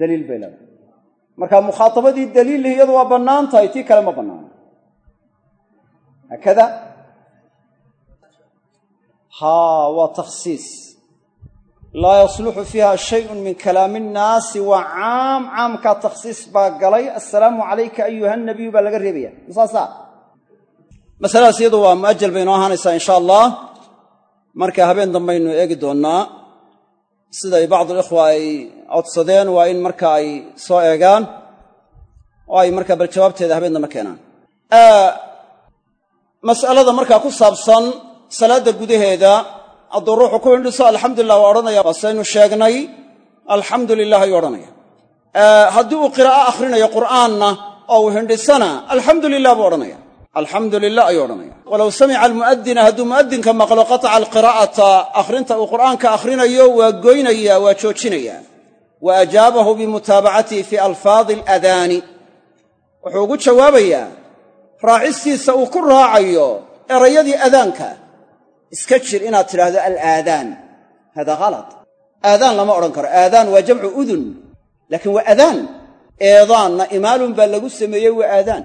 Daliil bay leedahay. Marka mukhaatabadii daliil lihi iyadu waa bannaan tahay tii kale ma bannaano haakada haa waa takhsiis laa yasluxu fiiha shayun min kalaami innaasi waa caam caamkaa takhsiis baa galay. Assalaamu calayka ayuha nabiyu baa laga reebaya. Masaasa masaladaas iyadu waa mu'ajal bay inoo ahaanaysaa insha allah marka habeen dambaynu eegi doonnaa siday bacdulikhwa ay codsadeen waa in marka ay soo eegaan oo ay markaa bal jawaabteeda habeen dambe keenaan. Mas'alada markaa ku saabsan salaadda gudaheeda hadduu ruuxu ku hindhiso alxamdulilah waa odhanaya waasaynu sheegnay alxamdu lilah ayuu odhanaya haddii uu qiraa'o akhrinayo qur'aanna oo uu hindhisana alxamdu lilah buu odhanaya alxamdu lilah ayuu odhanaya walow samica almu'adina hadduu mu'adinka maqlo qataca alqiraa'ata akhrinta uu qur'aanka akhrinayo waa goynaya waa joojinaya. Wa ajaabahu bimutaabacatihi fii alfaadi aladaani. Wuxuu ugu jawaabayaa raacistiisa uu ku raacayo erayadii adaanka iska jir inaad tidhaahdo alaadaan. Hada halad aadaan lama odhan karo. Aadaan waa jamcu udun. Laakiin waa adaan. Eedaanna imaalun baa lagu sameeyey waa aadaan.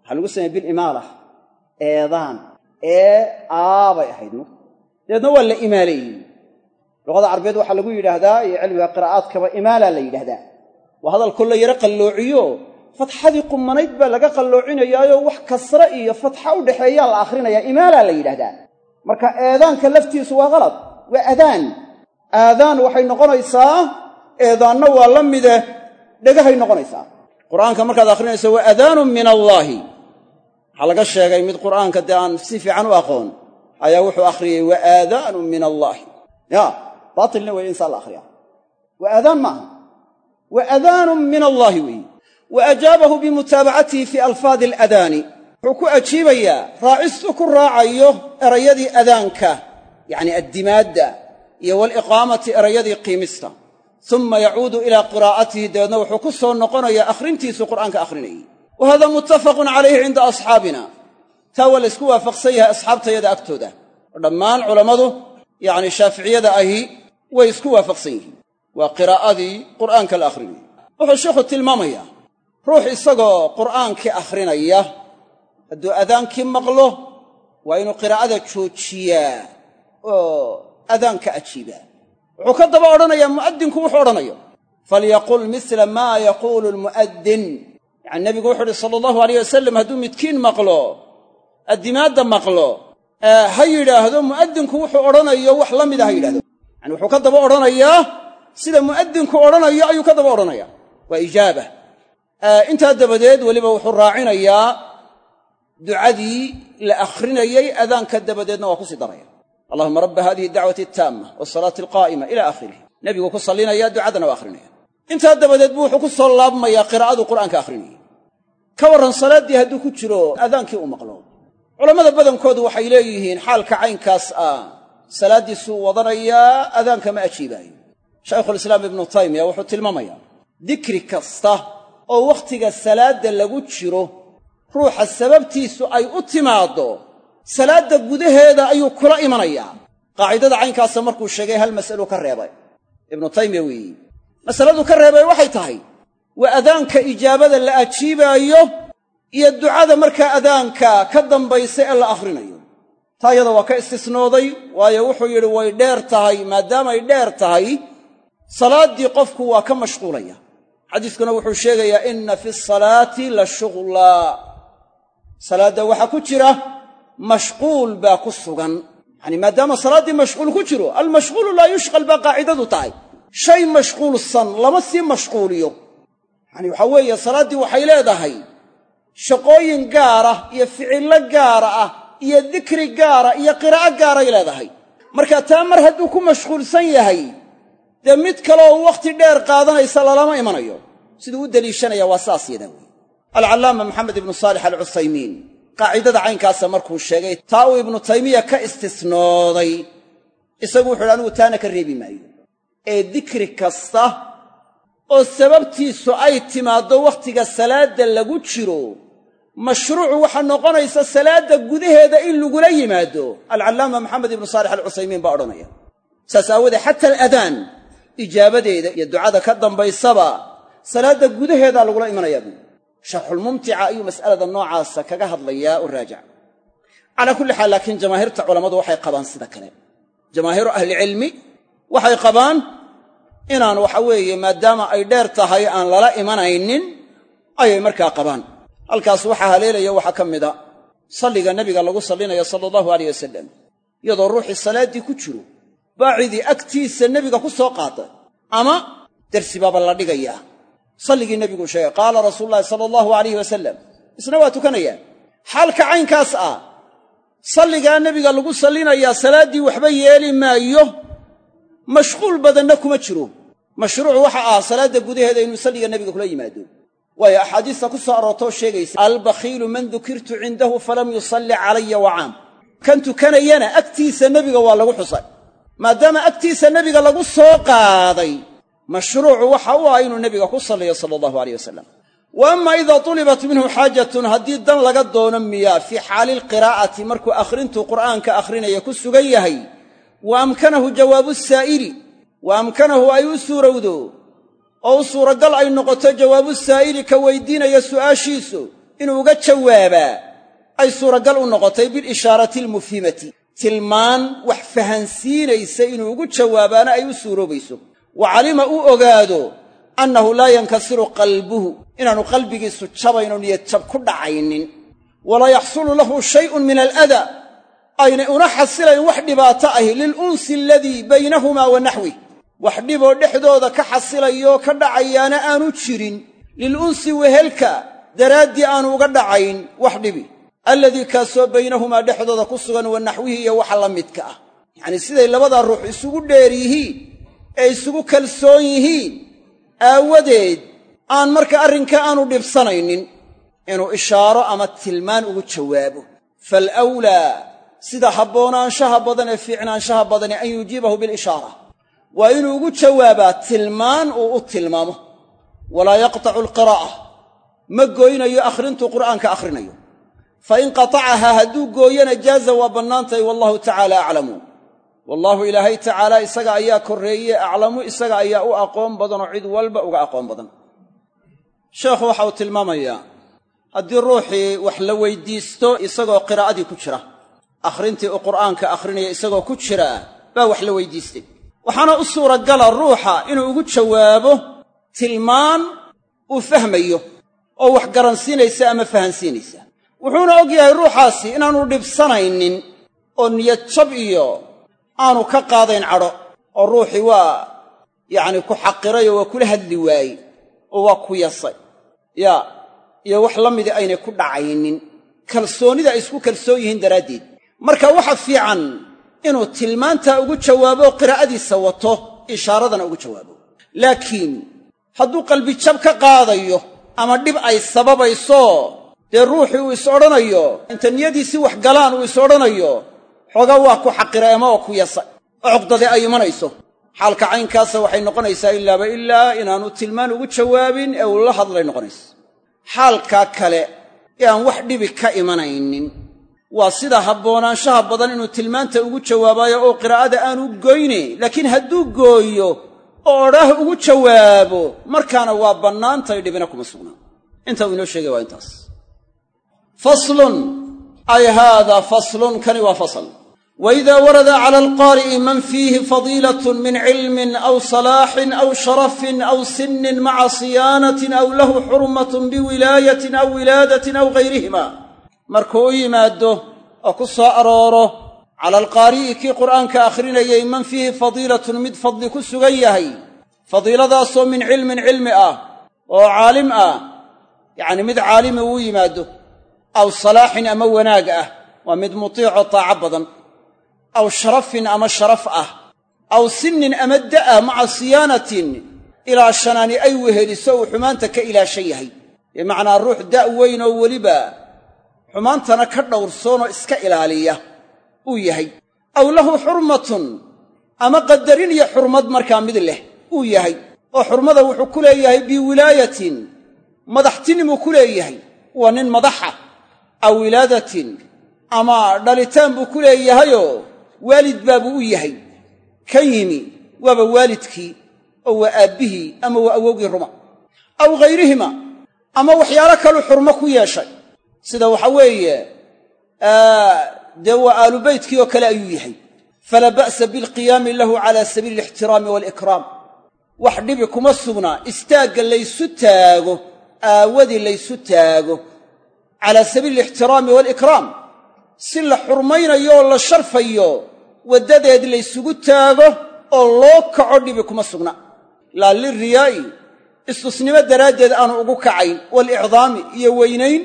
Waxaa lagu sameeyey bilimaala eedaan. Ee aabay ahayd m dabeedna waa la imaaleeyey luqada carbeed waxaa lagu yidhaahdaa iyo cilmiga qiraa'aadkaba imaalaa la yidhahdaa waa hadalkoo la yaro qalloociyo. Fatxadii qumanayd baa laga qalloocinayaayoo wax kasre iyo fatxa u dhexeeyaa la akhrinayaa imaalaa la yidhahdaa marka eedaanka laftiisu waa halad waa adaan. Aadaan waxay noqonaysaa eedaanna waa la mide dhegahay noqonaysaa. Qur'aanka markaad akhrinayso waa adaanun min allaahi waxaa laga sheegay mid qur'aanka dee aan si fiican u aqoon ayaa wuxuu akhriyey wa aadaanun min allaahi ya baatilna weeye insaan la akhriya waa aadaan maaha. Wa adaanun min allaahi weeye wa ajaabahu bimutaabacatihi fii alfaadi aladaani wuxuu ku ajiibayaa raacistu ku raacayo erayadii adaanka yacni addimaadda iyo waliqaamati erayadii qiimista. Uma yacuudu ilaa qiraa'atihi dabeedna wuxuu ku soo noqonayaa akhrintiisuu qur'aanka akhrinayay wa hada muttafaqun calayhi cinda asxaabina. Taa waa laysku waafaqsan yahay asxaabtayada agtooda. Oo dhammaan culammadu yacni shaaficiyada ahi way isku waafaqsan yihiin. Waa qiraa'adii qur'aanka la akhrinayay wuxuu sheikhu tilmaamayaa ruux isagoo qur'aankii akhrinaya hadduu adaankii maqlo waa inuu qiraa'ada joojiyaa oo adaanka ajiibaa wuxuu ka daba odhanayaa mu'adinku wuxuu odhanayo falyaqul misla maa yaquulu almu'addin. Yacani nebigu wuxu uhi sala allahu alayh wasalam hadduu midkiin maqlo addimaadda maqlo ha yidhaahdo mu'addinku wuxuu odhanayo wax la mida ha yidhahdo yani wuxuu ka daba odhanayaa sida mu'addinku odhanayo ayuu ka daba odhanaya waa ijaaba. Intaa dabadeed weliba wuxuu raacinayaa ducadii la akhrinayey adaanka dabadeedna waa ku sii daraya. Allahuma rabba hadihi dacwati ataamma wasalaati alqaa'ima ila aakhirih nebigu ku sallinaya ducadana waa akhrinaya. Intaa dabadeed buu wuxuu ku soo laabmayaa qiraa'aduu qur'aanka akhrinayay ka warran salaaddii hadduu ku jiro adaankii uu maqlo. Culammada badankoodu waxay leeyihiin xaalka caynkaas ah salaaddiisuu wadanayaa adaanka ma ajiibaayo. Shaykhulislaam ibnu taymiya wuxuu tilmaamayaa dikri kasta oo wakhtiga salaadda lagu jiro ruuxa sababtiisu ay u timaaddo salaadda gudaheeda ayuu kula imanayaa qaacidada caynkaasa markuu sheegay hal mas'aluu ka reebay. Ibnu taymiya weeyi masaladuu ka reebay waxay tahay waa adaanka ijaabada la ajiibaayo iyo ducada markaa adaanka ka dambaysa ee la akhrinayo taa yada waa ka istisnooday waayo wuxuu yidhi way dheer tahay maadaamay dheer tahay salaaddii qofku waa ka mashquulaya. Xadiiskuna wuxuu sheegayaa inna fi la shuglaa salaadda waxaa ku jira mashquul baa ku sugan. Yacani maadaama salaaddii mashquul ku jiro almashquulu laa yushqal baa qaacidadu tahay. Shay mashquulsan lama sii mashquuliyo. Yacani waxaa weeye salaaddii waxay leedahay shaqooyin gaara iyo ficillo gaara ah iyo dikri gaara iyo qiraa'o gaaray leedahay. Marka taa mar hadduu ku mashquulsan yahay dee mid kaleoo wakhti dheer qaadanaysa lalama imanayo. Siduu u deliishanaya waa saas yadaa wey alcallaama maxamed ibnu saalix alcuthaymiin. Qaacidada caynkaasa markuu sheegay taa uu ibnu taymiya ka istisnooday. Isagu wuxu uhi anigu taana ka reebi maayo. Ee dikri kasta oo sababtiisu ay timaaddo wakhtiga salaadda lagu jiro mashruucu waxaa noqonaysa salaadda gudaheeda in lagula yimaado. Alcallaama maxamed ibnu saalix alcuthaymiin baa odhanaya. Saas aawoodee xata aladaan ijaabadeeda iyo ducada ka dambaysaba salaadda gudaheedaa lagula imanayaa buui sharxulmumtica ayuu mas'alada noocaasa kaga hadlayaa oo raajac. Calaa kulli xaal laakiin jamaahiirta culammadu waxay qabaan sida kale. Jamaahiiru ahlicilmi waxay qabaan inaan waxa weeye maadaama ay dheer tahay aan lala imanaynin ayay markaa qabaan. Halkaas waxaa haleelaya waxaa ka mida salliga nebiga lagu sallinayo sala allahu aleyh wasalam iyadoo ruuxii salaaddii ku jiro baacidii agtiisa nebiga ku soo qaaday ama dersi baaba la dhigayaa salligii nebiguu sheegay qaala rasuulu llahi sala allahu alayh wasalam isna waa tukanayaa xaalka caynkaas ah salligaa nebiga lagu sallinayaa salaaddii waxba yeeli maayo mashquul badanna kuma jiro. Mashruucu waxa ah salaadda gudaheeda inuu salliga nebiga kula yimaado. Waayo axaadiista ku soo aroortoo sheegaysa albakhiilu man dukirtu cindahu falam yusalli calaya wacaam kan tukanayana agtiisa nebiga waa lagu xusay. Maadaama agtiisa nebiga lagu soo qaaday mashruucu waxa u ah inuu nebiga ku salliyo sala allahu aleyh wasalam wa ama idaa tulibat minhu xaajatun haddii dan laga doono miyaa fii xaali lqiraa'ati markuu akhrintuu qur'aanka akhrinaya ku sugan yahay wa amkanahu jawaabu saa'ili wa amkanahu ay u suurowdo oo u suuragal ay noqoto jawaabu saa'ili ka weydiinaya su'aashiisu inuu uga jawaabaa ay suuragal u noqotay bilishaarati almufhimati tilmaan wax fahansiinaysa inuu ugu jawaabaana ay u suuroobayso wa calima uu ogaado annahu laa yankasiru qalbuhu inaanu qalbigiisu jabaynoo niyad jab ku dhacaynin. Walaa yaxsulu lahu shay'un min aladaa aynay una xasilayn wax dhibaato ahi lilunsi aladii baynahumaa wa naxwih wax dhiboo dhexdooda ka xasilayoo ka dhacayaana aanu jirin. Lilunsi wehelka daraaddii aanu uga dhacayn wax dhibi. Alladii kaasoo baynahumaa dhexdooda ku sugan wa naxwihi iyo waxa la midka ah. Yacnii siday labadaa ruux isugu dheer ee isugu kalsoon yihiin. Aawadeed aan marka arrinka aanu dhibsanaynin inuu ishaaro ama tilmaan ugu jawaabo. Faalawlaa sida haboonaanshaha badan ee fiicnaanshaha badani an yujiibahu bilishaara. Waa inuu ugu jawaabaa tilmaan uu u tilmaamo. Walaa yaqtacu alqiraa'a ma gooynayo akhrintuu qur'aanka akhrinayo. Fa in qatacahaa hadduu gooyana jaaza waa bannaantahay wallahu tacaala aclamu wallaahu ilaahay tacaala isaga ayaa korreeye aclamu isaga ayaa u aqoon badanoo cid walba uga aqoon badan. Sheekhu waxa uu tilmaamayaa haddii ruuxii wax la weydiisto isagoo qiraa'adii ku jira akhrintii uu qur'aanka akhrinaya isagoo ku jira baa wax la weydiistay. Waxaana u suuragala ruuxa inuu ugu jawaabo tilmaan uu fahmayo oo wax garansiinaysa ama fahansiinaysa. Wuxuuna og yahay ruuxaasi inaanu dhibsanaynin oo niyad jab iyo aanu ka qaadayn cadho oo ruuxii waa yacni ku xaqirayoo waa kula hadli waayey oo waa ku yasay. Yaa iyo wax la midii aynay ku dhacaynin. Kalsoonnida ay isku kalsoon yihiin daraaddeed. Marka waxa fiican inuu tilmaantaa ugu jawaabo qiraa'adiisa wato ishaaradana ugu jawaabo. Laakiin hadduu qalbijab ka qaadayo ama dhib ay sababayso dee ruuxii uu is odhanayo inta niyadiisii wax galaan uu is odhanayo xooga waa ku xaqira ama oo ku yasa oo cuqdade ay imanayso? Xaalka caynkaasa waxay noqonaysaa ilaaba ilaa inaanu tilmaan ugu jawaabin ee uu la hadlay noqonaysa xaalkaa kale ee aan wax dhibi ka imanaynin waa sida haboonaanshaha badan inuu tilmaanta ugu jawaabaayo oo qiraa'ada aanu goyne. Laakiin hadduu gooyo oo odhaah ugu jawaabo markaana waa bannaantay dhibina kuma sugnaa inta uu inoo sheegay waa intaas. Faslun. Ay haada faslun kani waa fasl wa idaa warada cala alqaari'i man fiihi fadiilatun min cilmin aw salaaxin aw sharafin aw sinnin maca siyaanatin aw lahu xurmatun biwilaayatin aw wilaadatin aw gayrihima markuu u yimaado oo ku soo arooro cala alqaari'i kii qur'aanka akhrinayay man fiihi fadiilatun mid fadli ku sugan yahay fadiiladaasoo min cilmin cilmi ah oo caalim ah yacni mid caalimi uu yimaado aw salaaxin ama wanaag ah waa mid mutiicoo taaco badan aw sharafin ama sharaf ah aw sinnin ama da'ah maca siyaanatin ilaa shanaani ay weheliso uu xumaanta ka ilaashan yahay bimacnaa ruux da' weyn oo weliba xumaantana ka dhowrsoonoo iska ilaaliya uu yahay aw lahu xurmatun ama qadarin iyo xurmad markaa mid leh uu yahay oo xurmada wuxuu ku leeyahay biwilaayatin madaxtinimuu ku leeyahay waa nin madaxa aw wilaadatin ama dhalitaan buu ku leeyahayoo waalid baabuu u yahay. Kan yimi waaba waalidkii oo waa aabbihii ama waa awowgii ruma. Aw ghayrihima ama waxyaalo kaluu xurmo ku yeeshay. Sida waxa weeye dee waa aalubeytkii oo kale ayuu yahay. Falaa ba'sa bilqiyaami lahu cala sabiili alixtiraami waalikraam wax dhibi kuma sugnaa istaagga laysu taago aawadii laysu taago calaa sabiili alixtiraami waalikraam si la xurmaynayo oo la sharfayo waddadeed laysugu taago oo loo kaco dhibi kuma sugna. Laa liriyaa'i istusnimo daraaddeed aanu ugu kacayn waalicdaami iyo weynayn.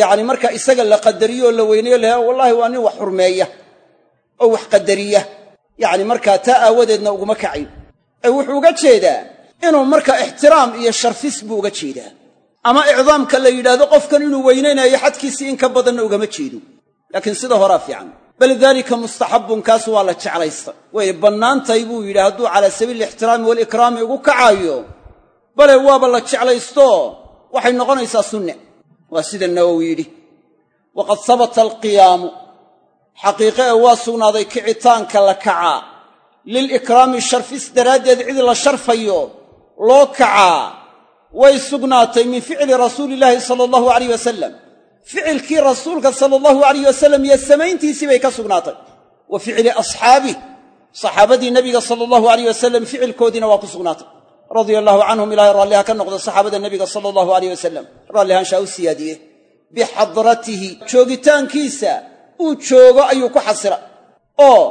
Yacni markaa isaga la qadariyo oo la weynayo laha wallaahi waa nin wax xurmeeya oo wax qadariya. Yacni markaa taa aawadeedna uguma kacayn. Ee wuxuu uga jeedaa inuu markaa ixtiraam iyo sharfis buu uga jeedaa. Ama icdaamka la yidhaahdo qofkan inuu weynaynayo xadkiisii in ka badanna ugama jeedo laakiin sida horaa fiican. Bal daalika mustaxabbun kaas waa la jeclaysta. Way bannaantahay buu yidhi hadduu calaa sabiili alixtiraami waalikraami ugu kacaayo bale waaba la jeclaysto. Waxay noqonaysaa sunne. Waa sida nawowi yidhi. Waqad sabata alqiyaamu xaqiiqe ee waa sugnaaday kicitaanka la kacaa. Lilikraami sharfis daraaddeed cid la sharfayo loo kacaa. Way sugnaatay min ficli rasuuli sala allahu alayh wasalam ficilkii rasuulka sala allahu alayh wasalam iyo samayntiisii bay ka sugnaatay. Wa ficli asxaabih saxaabadii nebiga sala allahu alayh wasalam ficilkoodiina waa ku sugnaatay. Radia allahu canhum ilaahay raalliha ka noqda saxaabada nebiga sala allahu alayh wasalam raallihaanshaa u siyaadiye bixadratihi joogitaankiisa uu joogo ayuu ku xasira. Oo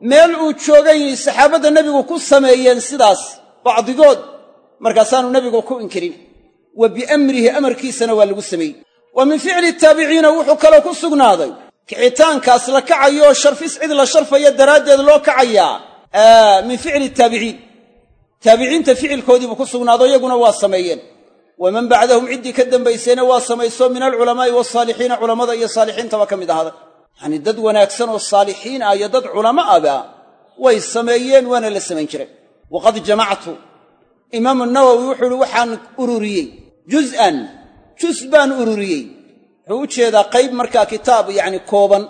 meel uu joogay saxaabadda nebigu ku sameeyeen sidaas bacdigood markaasaanu nebigu ku inkirin. Wa biamrihi amarkiisana waa lagu sameeyey wa min ficli taabiciina wuxuu kaloo ku sugnaaday. Kicitaankaas la kacayo oo sharfis cid la sharfaya daraaddeed loo kacayaa. Min ficli taabiciin. Taabiciinta ficilkoodiibuu ku sugnaado iyaguna waa sameeyeen. Waman bacdahum ciddii ka dambaysayna waa samayso min alculamaa'i wasaalixiina culammada iyo saalixiintaba ka mid ahaaday. Yacanii dad wanaagsan oo saalixiin ah iyo dad culamo aba way sameeyeen waana la samayn jiray. Waqad jamactu. Imaamu nawowi wuxuu uhi waxaan ururiyey juz'an jus baan ururiyey. Wuxuu u jeedaa qayb markaa kitaab yacni kooban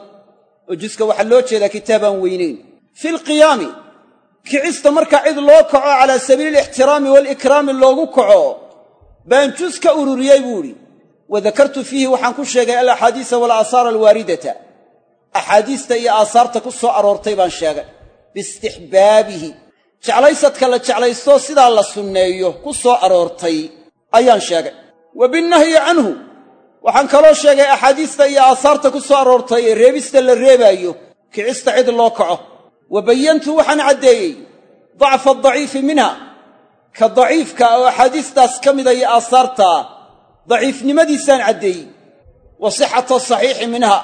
oo juska waxaa loo jeedaa kitaabaan weynayn fi lqiyaami kicista markaa cid loo kaco calaa sabiili alixtiraami waalikraami loogu kaco baan jus ka ururiyey buu idhi wa dakartu fiihi waxaan ku sheegay alaxaadiisa walaasaara alwaaridata axaadiista iyo aasaarta ku soo aroortay baan sheegay. Biistixbaabihi jeclaysadka la jeclaysto sidaa la sunneeyo ku soo aroortay ayaan sheegay wa binnahyi canhu waxaan kaloo sheegay axaadiista iyo aasaarta ku soo aroortay ee reebista la reebaayo kicista cid loo kaco. Wa bayantu waxaan caddeeyey dacfa adaciifi minha. Ka daciifka oo axaadiistaas ka mida iyo aasaartaa daciifnimadiisaan caddeeyey. Wa sixata saxiixi minha.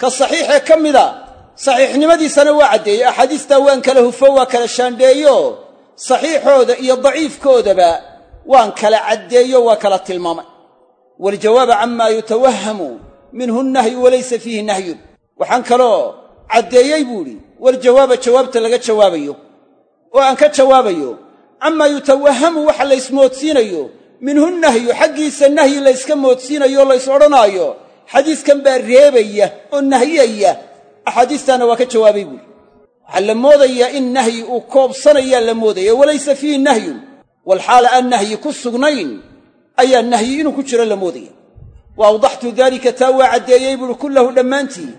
Ka saxiixee ka mida saxiixnimadiisana waa caddeeyey. Axaadiistaa waan kala hufo waa kala shaandheeyo. Saxiixooda iyo daciifkoodaba waan kala caddeeyo waa kala tilmaamay. Waaljawaaba camaa yutawahamu minhu nahyu walaysa fiihi nahyun. Waxaan kaloo caddeeyey buu idhi waljawaaba jawaabta laga jawaabayo. Oo aan ka jawaabayo camaa yutawahamu waxa laysmoodsiinayo minhu nahyu xaggiisa nahyi layska moodsiinayo o lays odhanaayo xadiiskan baa reebaya oo nahyaya. Axaadiistaana waa ka jawaabay buuri waxaa la moodayaa in nahyi uu koobsanayaa la moodaya walaysa fiihi nahyun walxaala aan nahyi ku sugnayn ayaa nahyi inuu ku jiro la moodaya. Wa awdaxtu daalika taa waa caddeeyey buuhi kullahu dhammaantii.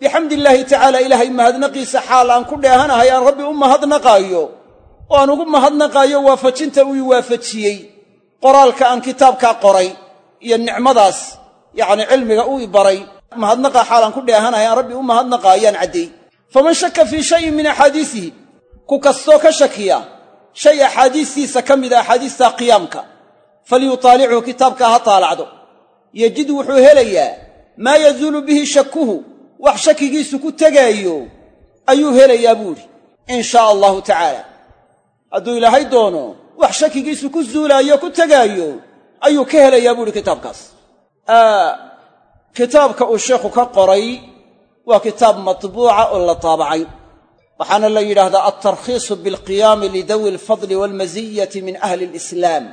Bixamdi illaahi tacaala ilaahay mahadnaqiisa xaal aan ku dheehanahay aan rabbi u mahadnaqaayo oo aan ugu mahadnaqaayo waafajinta uu i waafajiyey qoraalka aan kitaabkaa qoray iyo nicmadaas yacnii cilmiga uu i baray. Mahadnaqaa xaalaan ku dheehanahay aan rabbi u mahadnaqaayaan caddeey faman shaka fii shayin min axaadiisihi ku kastoo ka shakiya shay axaadiistiisa ka mida axaadiista qiyaamka falyutaalichu kitaabka ha taalacdo. Yejid wuxuu helayaa maa yazuulu bihi shakuhu wax shakigiisu ku tegaayo ayuu helayaa buu idhi in shaa allahu tacaala. Hadduu ilaahay doono wax shakigiisu ku zuulaayo ku tegaayo ayuu ka helayaa buu ihi kitaabkaas. Kitaabka uu sheikhu ka qoray waa kitaab matbuuca oo la taabacay waxaana la yidhaahdaa altarkhiisu bilqiyaami lidawi alfadli waalmasiyati min ahli alislaam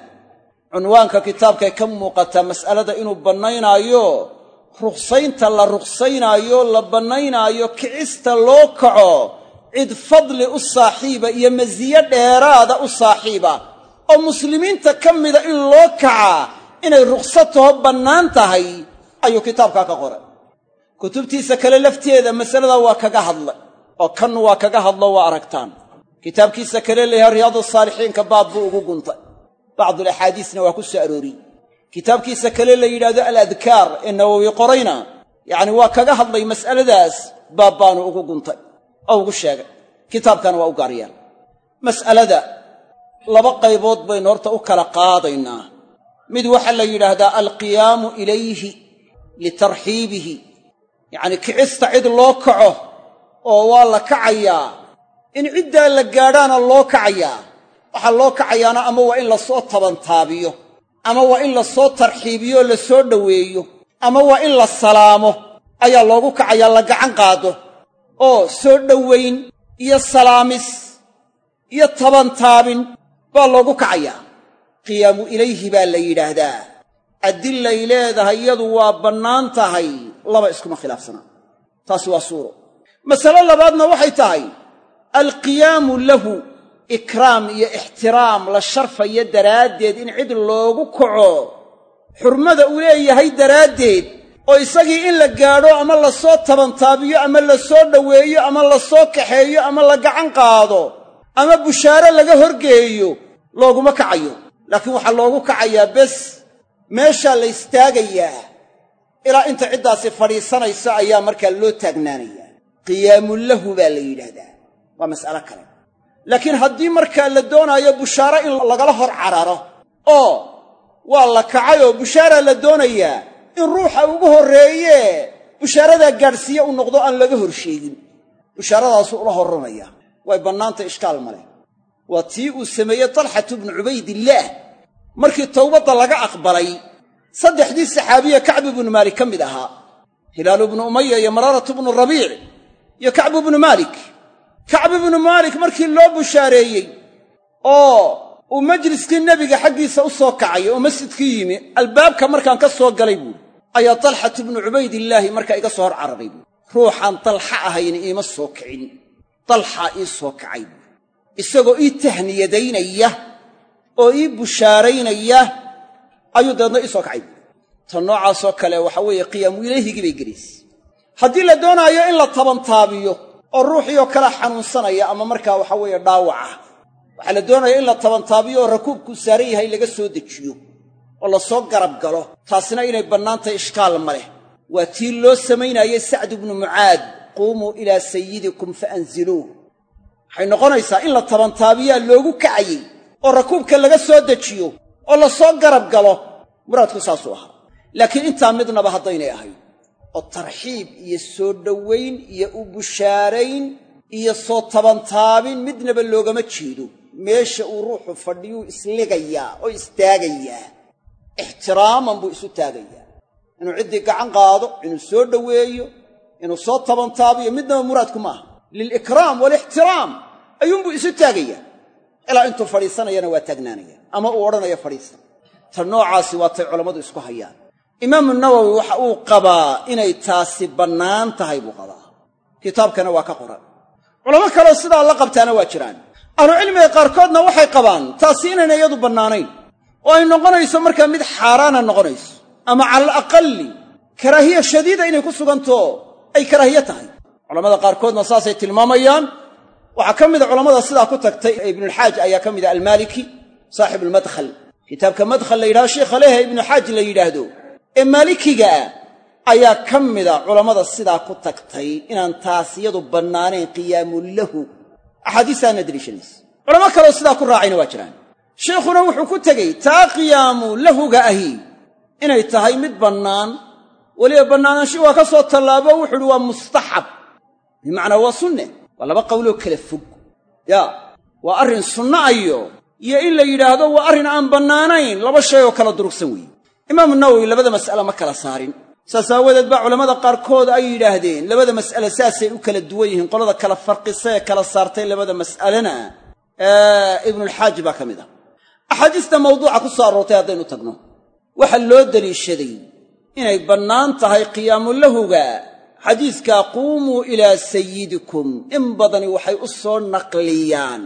cunwaanka kitaabkay ka muuqataa mas'alada inuu bannaynaayo rukhsaynta la rukhsaynaayo la bannaynaayo kicista loo kaco cid fadli u saaxiiba iyo masiye dheeraada u saaxiiba oo muslimiinta ka mida in loo kacaa inay taho bannaan tahay ayuu kitaabkaa ka qoray. Kutubtiisa kale lafteeda masalada waa kaga hadlay oo kan waa kaga hadlo waa aragtaan. Kitaabkiisa kale leeyahay riyaadu saalixiinka baab buu ugu guntay. Bacdulaxaadiisna waa ku soo arooriyey kitaabkiisa kale la yidhaahdo aladkaar ee nawowi qorayna yacni waa kaga hadlay mas'aladaas baab baanu ugu guntay. Oo ugu sheegay kitaabkana waa u gaaryaal mas'alada laba qaybood baynu horta u kala qaadaynaa. Mid waxaa la yidhaahdaa alqiyaamu ilayhi litarxiibihi yacnii kicista cid loo kaco oo waa la kacayaa in ciddaa la gaadhaana loo kacayaa waxaa loo kacayaana ama waa in la soo tabantaabiyo. Ama waa in la soo tarxiibiyo la soo dhoweeyo. Ama waa in la salaamo. Ayaa loogu kacayaa la gacan qaado. Oo soo dhowayn iyo salaamis iyo tabantaabin baa loogu kacayaa qiyaamu ilayhi baa la yidhaahdaa. Adilay leedahay iyadu waa bannaan tahay. Laba iskuma khilaafsanaa taasi waa suuro masale labaadna waxay tahay alqiyaamu lahu ikraam iyo ixtiraam la sharfayo daraaddeed in cid loogu kaco. Xurmada uu leeyahay daraaddeed oo isagii in la gaadho ama la soo tabantaabiyo ama la soo dhoweeyo ama la soo kaxeeyo ama la gacan qaado ama bushaare laga horgeeyo looguma kacayo. Laakiin waxaa loogu kacayaa bes meeshaa la istaagayaa. Ilaa inta ciddaasi fadhiisanayso ayaa markaa loo taagnaanayaa qiyaamu lahu baa la yidhaahdaa waa mas'alo kale. Laakiin haddii markaa la doonaayo bushaaro in lagala hor cararo oo waa la kacay oo bushaaraa la doonayaa in ruuxa ugu horreeye bushaaradaa gaadhsiiye u noqdo aan laga hor sheegin. Bushaaradaasuu ula horramaya. Way bannaanta ishkaal maleh waa tii uu sameeyey talxatu bnu cubaydillaah markii towbadda laga aqbalay saddexdii saxaabiye kacbu bnu maalik ka mid ahaa. Hilaalu bnu umaya iyo maraaratu bnu rabiic iyo kacbu bnu maalik. Kacbu bnu maalik markii loo bushaareeyey oo uu majliskii nebiga xaggiisa u soo kacay oo masjidkii yimi albaabka markaan ka soo galay buuri ayaa talxatu bnu cubaydillaahi markaa iga soo hor cararay buuri ruuxaan dalxa ahayn iima soo kicin. Dalxaa ii soo kacay buuri isagoo ii tahniyadaynaya oo ii bushaaraynaya ayuu dabeedna ii soo kacay buuri tan noocaasoo kale waxa weeye qiyaamu ilayhigii bay gelaysa haddii la doonaayo in la tabantaabiyo oo ruuxiioo kala xanuunsanaya ama markaa waxa weeye dhaawaca waxaa la doonaya in la tabantaabiyo oo rakuubkuu saaran yahay laga soo dejiyo oo la soo garab galo taasina inay bannaantahay ishkaal ma leh. Waa tii loo samaynaayey sacd ibnu mucaad quumuu ilaa sayidikum fa anziluuh waxay noqonaysaa in la tabantaabiyaa loogu kacayey oo rakuubka laga soo dejiyo oo la soo garab galo. Muraadku saasuu ahaa. Laakiin intaa midnaba haddaynay ahayn oo tarxiib iyo soo dhowayn iyo u bushaarayn iyo soo tabantaabin midnaba loogama jeedo. Meesha uu ruuxu fadhiyuu isligayaa oo istaagayaa. Ixtiraaman buu isu taagayaa. Inuu ciddii gacan qaado inuu soo dhoweeyo inuu soo tabantaabiyo midnaba muraadku maaha lilikraam waalixtiraam ayuunbuu isu taagayaa. Ilaa intuu fadhiisanayana waa taagnaanaya ama uu odhanayo fadhiista ta noocaasi waatay culammadu isku hayaan imaamu nawowi waxa uu qabaa inay taasi bannaan tahay buu qabaa. Kitaabkana waa ka qoran. Culamo kaleo sidaa la qabtaana waa jiraan. Ahlucilmiga qaarkoodna waxay qabaan taasi inayna iyadu bannaanayn. Oo ay noqonayso markaa mid xaaraana noqonayso. Ama cala alaqalli karaahiya shadiida inay ku suganto ay karaahiye tahay. Culamada qaarkoodna saasay tilmaamayaan. Waxaa ka mida culammada sidaa ku tagtay ibnulxaaj ayaa ka mida almaaliki saaxibu almadkhal kitaabka madkhal la yidhahdo sheikha lehe ibnuxaaj la yidhaahdo ee maalikiga ah ayaa ka mida culammada sidaa ku tagtay inaan taas iyadu bannaanayn qiyaamu lahu. Axaadiistaana deliishanaysa. Culamo kaleo sidaa ku raacayna waa jiraan. Sheikhuna wuxuu ku tegey taa qiyaamu lahuga ahi. Inay tahay mid bannaan weliba bannaanaansho waa ka soo tallaabo wuxu uhi waa mustaxab. Bimacnaa waa sunne. Waa laba qowloo kala fog. Yaa waa arrin sunna ayo iyo in la yidhaahdo waa arrin aan bannaanayn laba shay oo kala durugsan weeye imaamu nawowi labada mas'ale ma kala saarin. Saas aawadeed baa culammada qaarkood ay yidhaahdeen labada mas'ale saasay u kala duwan yihiin qolada kala farqisa ee kala saartay labada mas'alena ibnulxaaji baa ka mid ah. Axaadiista mawduuca ku soo aroortay haddaynu tagno. Waxaa loo deliishaday inay bannaan tahay qiyaamulahuga xadiiskaa quumuu ilaa sayidikum in badani waxay u soo naqliyaan.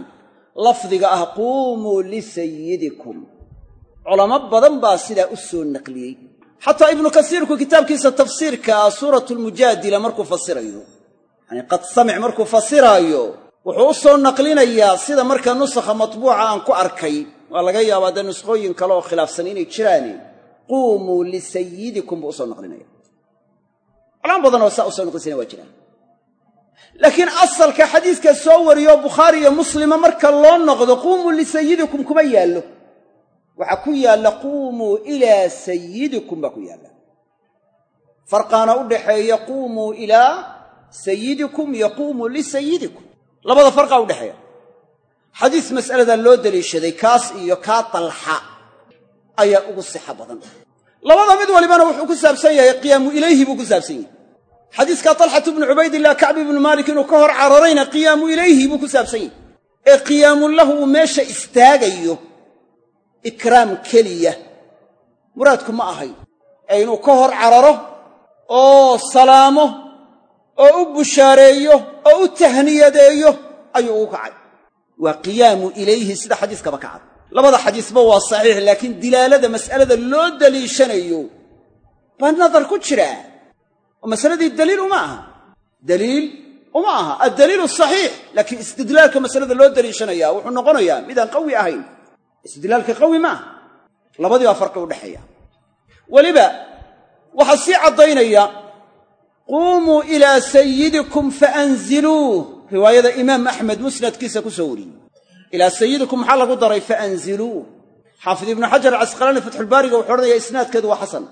Lafdiga ah quumuu lisayidikum culamo badan baa sidaa u soo naqliyey. Xataa ibnu kasiirku kitaabkiisa tafsiirka ah suuratu lmujaadila markuu fasirayo yanii qad samic markuu fasiraayo wuxuu u soo naqlinayaa sida marka nusakha matbuuca aan ku arkay waa laga yaabaa dee nuskhooyin kale oo khilaafsan inay jiraane quumuu lisayidikum buu u soo naqlinaya. Culamo badan oo saa u soo naqlisana waa jiraan. Laakiin asalka xadiiska soo wariyo bukhaari iyo muslima marka loo noqdo quumuu lisayidikum kuma yaallo waxaa ku yaalla quumuu ilaa sayidikum baa ku yaalla. Farqaana u dhaxeeya quumuu ilaa sayidikum iyo quumuu lisayidikum labada farqaa udhexeeya xadiis mas'aladaa loo deliishaday kaas iyo kaa dalxa ayaa ugu sixa badan. Labada mid walibana wuxuu ku saabsan yahay qiyaamu ilayhi buu ku saabsan yahay. Xadiiska talxatu bnu cubaydillah kacbi ibnu maalik inuu ka hor cararayna qiyaamu ilayhi buu ku saabsan yahay. Ee qiyaamu lahu uu meesha istaagayo ikraam keliya. Muraadku ma ahay. Ee inuu ka hor cararo oo salaamo oo u bushaareeyo oo u tahniyadeeyo ayuu ugu kacay. Waa qiyaamu ilayhi sida xadiiskaba ka cad. Labada xadiisba waa saxiix laakiin dilaalada mas'alada loo daliishanayo baa nadar ku jira. Oo masaladii daliil uma aha. Daliil uma aha. Addaliilu saxiix laakiin istidlaalka masalada loo daliishanaya wuxuu noqonayaa midaan qawi ahayn istidlaalka qawi ma labadii baa farqi udhexeeya weliba waxaa sii caddaynaya quumuu ilaa sayidikum faanziluuh riwaayada imaam axmed musnadkiisa ku soo wariyey ilaa sayidikum maxaa lagu daray? Faanziluuh xaafid ibnu xajar casqalaani fatxulbaariga wuxuu odhanayaa isnaadkeedu waa xasan.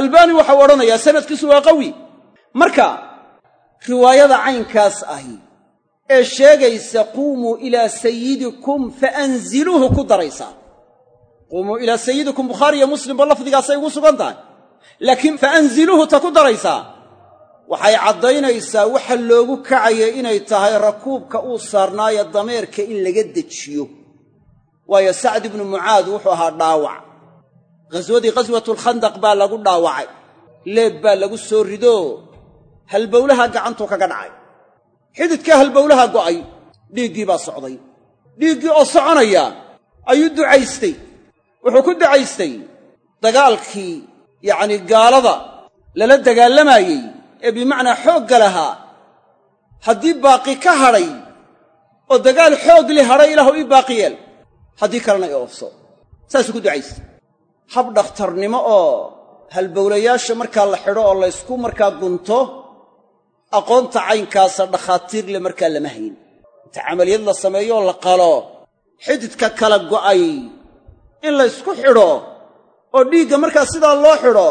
Albaani waxau odhanayaa sanadkiisu waa qawi. Marka riwaayada caynkaas ahi ee sheegaysa quumuu ilaa sayidikum faanziluuhu ku daraysaa quumuu ilaa sayidikum bukhaari iyo muslimba lafdigaasay ugu sugan tahay. Laakiin faanziluuhu ta ku daraysaa waxay caddaynaysaa waxa loogu kacaya inay tahay rakuubka uu saarnaayo dameerka in laga dejiyo. Waayo sacd ibnu mucaad wuxuu ahaa dhaawac. Ghaswadii ghaswatulkhandaq baa lagu dhaawacay. Leeb baa lagu soo rido halbowlaha gacantuu kaga dhacay xididkaa halbowlaha go'ay dhiiggii baa socday. Dhiiggii oo soconaya ayuu ducaystay. Wuxuu ku ducaystay dagaalkii yacnii gaalada lala dagaallamaayey ee bimacnaa xoogga lahaa. Haddii baaqi ka hadhay oo dagaal xoog li hadhay ilaahu ii baaqi yeel. Haddii kalena i oofso. Saasuu ku ducaystay. Hab dhakhtarnimo oo halbowlayaasha markaa la xidho oo laysku markaa gunto aqoonta caynkaasa dhakhaatiir le markaa lama hayn inta camaliyad la sameeyo oo la qalo xididka kala go'ay in laysku xidho oo dhiigga markaa sidaa loo xidho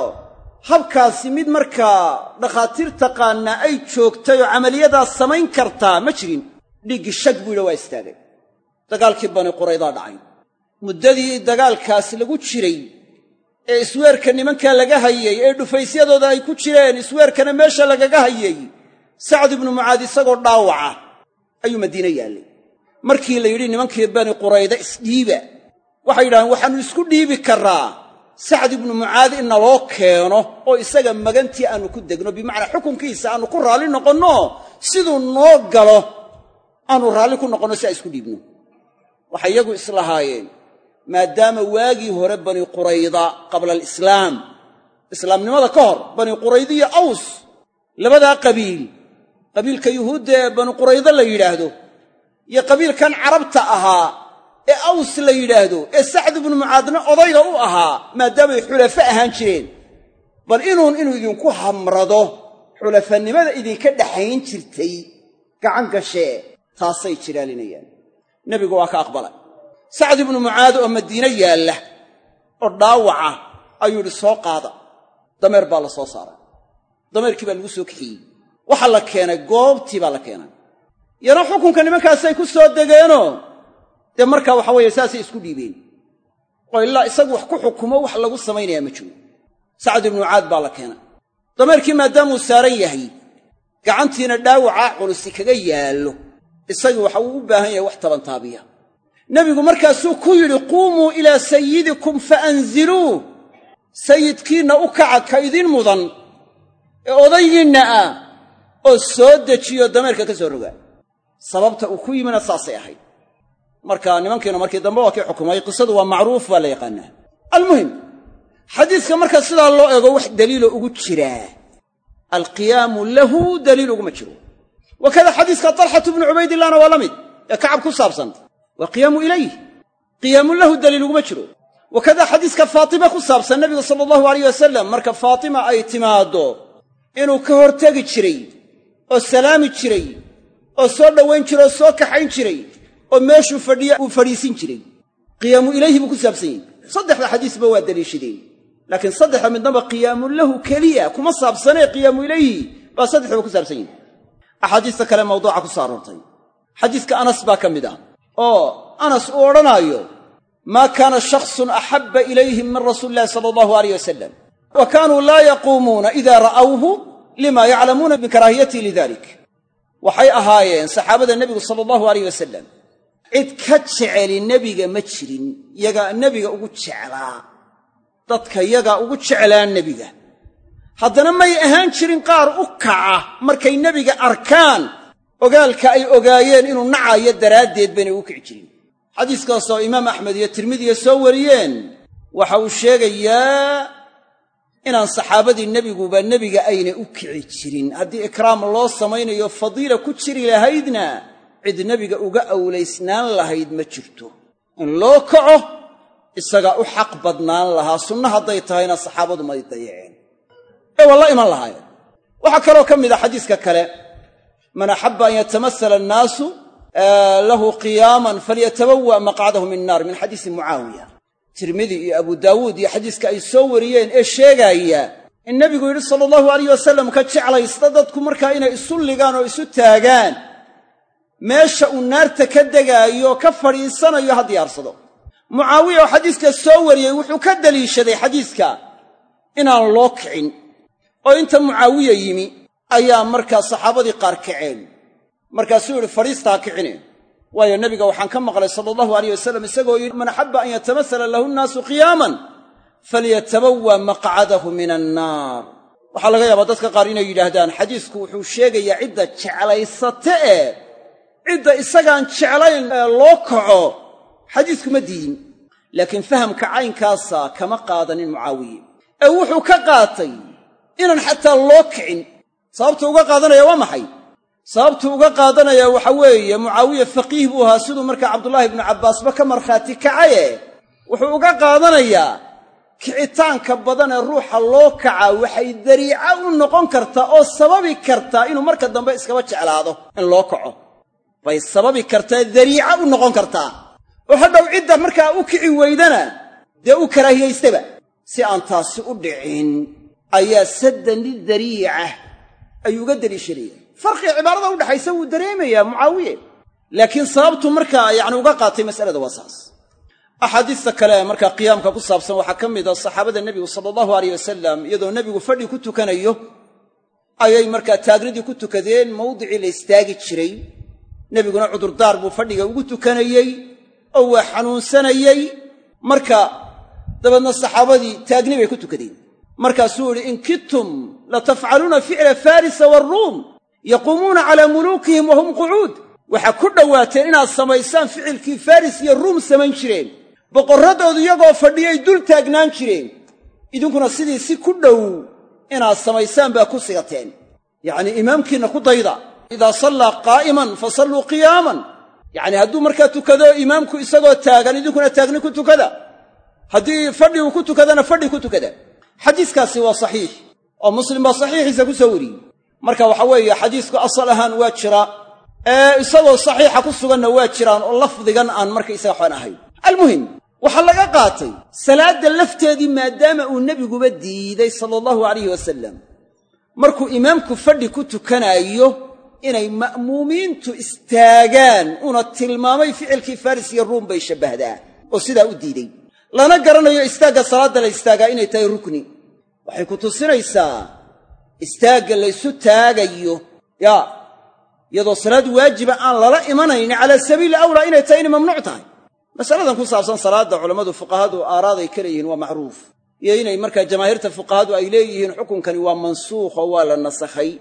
habkaasi mid markaa dhakhaatiir taqaannaa ay joogtay oo camaliyadaas samayn kartaa ma jirin. Dhiiggii shag buu yidha waa istaagay. Dagaalkii bani quraydaa dhacay. Muddadii dagaalkaasi lagu jiray ee isweerka nimankaa laga hayey ee dhufaysyadooda ay ku jireen isweerkana meesha lagaga hayey sacd ibnu mucaad isagoo dhaawaca ayuu madiine yaallay markii la yidhi nimankii bani qurayda isdhiiba. Waxay yidhahdeen waxaannu isku dhiibi karraa. Sacd ibnu mucaad in naloo keeno oo isaga magantii aannu ku degno bimacnaa xukunkiisa aannu ku raalli noqonno siduu noo galo aannu raalli ku noqonno si aan isku dhiibno. Waxay iyagu islahaayeen maadaama waagii hore bani qurayda qabla alislaam islaamnimada ka hor bani qurayda iyo aws labadaa qabiil qabiilka yuhuudda ee bani quraydo la yidhaahdo iyo qabiilkan carabta ahaa ee aws la yidhaahdo ee sacd ibnu mucaadna odayga u ahaa maadaamay xulafo ahaan jireen. Bal inuun inuu idinku hamrado xulafannimada idinka dhaxayn jirtay gacan gashee taasay jiraalinayaan. Nebigu waa ka aqbalay. Sacd ibnu mucaad oo madiine yaalla oo dhaawaca ayuu yidhi soo qaada. Dameer baa la soo saaray. Dameerkii baa lagu soo kaxiyey waxaa la keenay goobtii baa la keenay. Yana xukunka nimankaasay ku soo degeenoo dee markaa waxa weeye saasay isku dhiibeen. Oo ilaa isagu wax ku xukumo wax lagu samaynayaa ma jiro. Sacd ibnu mucaad baa la keenay. Dameerkii maadaamuu saaran yahay gacantiina dhaawacaa culusi kaga yaallo. Isagii waxa uu u baahan yahay wax tabantaabiya nebigu markaasuu ku yidhi quumuu ilaa sayidikum fa anziluuh sayidkiinna u kaca ka idin mudan ee odaygiinna ah oo soo dejiyo dameerka ka soo rogaa sababta uu ku yimina saasay ahayd. Marka nimankiina markii dambe waa kii xukumay qisadu waa macruuf baa la yaqaanaa. Almuhim xadiiska marka sidaa loo eego wax daliilo ugu jiraa alqiyaamu lahu daliil uguma jiro. Wakada xadiiska talxatu bnu cubaydillahna waa la mid ee kacab ku saabsan. Waa qiyaamu ilayh qiyaamun lahu daliil uguma jiro. Wakada xadiiska faatima ku saabsan nebigu sala allahu alayh wasalam marka faatima ay timaaddo inuu ka hortegi jiray oo salaami jiray oo soo dhowayn jiray oo soo kaxayn jiray oo meeshuu fadhiya uu fadhiisin jiray. Qiyaamu ilayhi buu ku saabsan yahy saddexda xadiisba waa daliishadeen. Laakiin saddexda midnaba qiyaamun lahu keliya kuma saabsanee qiyaamu ilayhi baa saddexdaba ku saabsan yihiin axaadiista kale mawduuca ku soo aroortay. Xadiiska anas baa ka mid ah. Oo anas uu odhanaayo maa kaana shakhsun axabba ilayhim min rasuuli illahi sala allahu alayh wasalam wa kaanuu laa yaquumuuna ida ra'awhu lima yaclamuuna min karaahiyatihi lidalik. Waxay ahaayeen saxaabada nebigu sala allahu alayh wasalam cid ka jeceli nebiga ma jirin yagaa nebiga ugu jeclaa. Dadka yagaa ugu jeclaa nebiga. Haddana may ahaan jirin qaar u kaca markay nebiga arkaan. Ogaalka ay ogaayeen inuu nacayo daraaddeed baynay ugu kici jirin. Xadiiskaasoo imaam axmed iyo tirmidiya soo wariyeen. Waxa uu sheegayaa inaan saxaabadii nebiguba nebiga aynay u kici jirin. Haddii ikraam loo samaynayo fadiila ku jiri lahaydna cid nebiga uga awlaysnaan lahayd ma jirto. In loo kaco isagaa u xaq badnaan lahaa. Sunna hadday tahayna saxaabadu may dayaceen. Ee waa la iman lahaayeen. Waxaa kaloo ka mid a xadiiska kale man axabba an yatamasala annaasu lahu qiyaaman falyatabawa maqcadahu min naar min xadiisi mucaawiya tirmidi iyo abu daawuud iyo xadiiska ay soo wariyeen ee sheegaaya in nebigu yidhi sala allahu alayh wasalam ka jeclaysta dadku markaa inay isu ligaan oo isu taagaan. Meesha uu naarta ka degaayo ka fadhiisanayo ha diyaarsado mucaawiya oo xadiiska soo wariyey wuxuu ka daliishaday xadiiska inaan loo kicin. Oo inta mucaawiya yimi ayaa markaa saxaabadii qaar kaceen markaasuu yidhi fadhiista ha kicine waayo nebiga waxaan ka maqlay sala allahu alayh wasalam isagoo yidhi man axabba an yatamasala lahu nnaasu qiyaaman falyatabawa maqcadahu min annaar waxaa laga yaabaa dadka qaar inay yidhaahdaan xadiisku wuxuu sheegayaa cidda jeclaysata ee cidda isagaan jeclayn ee loo kaco. Xadiisku ma diidin laakiin fahamka caynkaasa kama qaadanin mucaawiye. Ee wuxuu ka qaatay inaan xataa loo kicin. Sababtu uga qaadanaya waa maxay sababtuu uga qaadanaya waxa weeye mucaawiye faqiih buu ahaa siduu markaa cabdullaahi ibnu cabbaasba ka markhaati kacaye wuxuu uga qaadanayaa kicitaanka badan ee ruuxa loo kacaa waxay dariica u noqon kartaa oo sababi kartaa inuu marka dambe iskaba jeclaado in loo kaco. Bay sababi kartaa dariica u noqon kartaa oo hadhow cidda markaa u kici weydana dee u karaahiyaystaba. Si aan taasi u dhicin ayaa saddan lidariica ayuu uga deliishanaya farqiga cibaarada udhaxaysa wuu dareemayaa mucaawiye. Laakiin sababtu markaa yacni uga qaatay mas'alada waa saas. Axaadiista kale ee markaa qiyaamka ku saabsan waxaa ka mid a saxaabada nebigu sala allahu alayh wasalam iyadoo nebigu fadhi ku tukanayo ayay markaa taagnidii ku tukadeen mawdicii la istaagi jiray. Nebiguna cudurdaar buu fadhiga ugu tukanayey oo waa xanuunsanayey marka dabeedna saxaabadii taagni bay ku tukadeen. Markaasuu yidhi in kidtum latafcaluuna ficla farisa waaruum yaquumuuna calaa muluukihim wa hum qucuud waxaa ku dhowaateen inaad samaysaan ficilkii faris iyo ruum samayn jireen. Boqorradoodu iyagoo fadhiyay dul taagnaan jireen. Idinkuna sidii si ku dhow inaad samaysaan baa ku sigateen. Yacnii imaamkiinna ku dayda. Idaa sallaa qaa'iman fa salluu qiyaaman. Yacnii hadduu markaa tukado imaamku isagoo taagan idinkuna taagni ku tukada. Haddii fadhi uu ku tukadana fadhi ku tukada. Xadiiskaasi waa saxiix. Oo muslim baa saxiixiisa ku soo wariyey marka waxa weeye xadiisku asal ahaan waa jira ee isagoo saxiixa ku suganna waa jiraan oo lafdigan aan markaysaga waxbaan ahayn almuhim waxaa laga qaatay salaadda lafteedii maadaama uu nebiguba diiday sala allahu alayhi wasalam markuu imaamku fadhi ku tukanaayo inay ma'muumiintu istaagaan una tilmaamay ficilkii faris iyo ruum bay shabbahdaa oo sidaa u diiday. Lana garanayo istaagga salaadda la istaagaa inay tahay rukni. Waxay ku tusinaysaa istaagga laysu taagayo. Yaa iyadoo salaad waajiba aan lala imanayni calaa sabiili awlaa inay tahay inay mamnuuc tahay. Masaladan ku saabsan salaadda culammadu fuqahadu aaraaday ka leeyihiin waa macruuf. Iyo inay markaa jamaahiirta fuqahadu ay leeyihiin xukunkani waa mansuukh oo waa la nasakhay.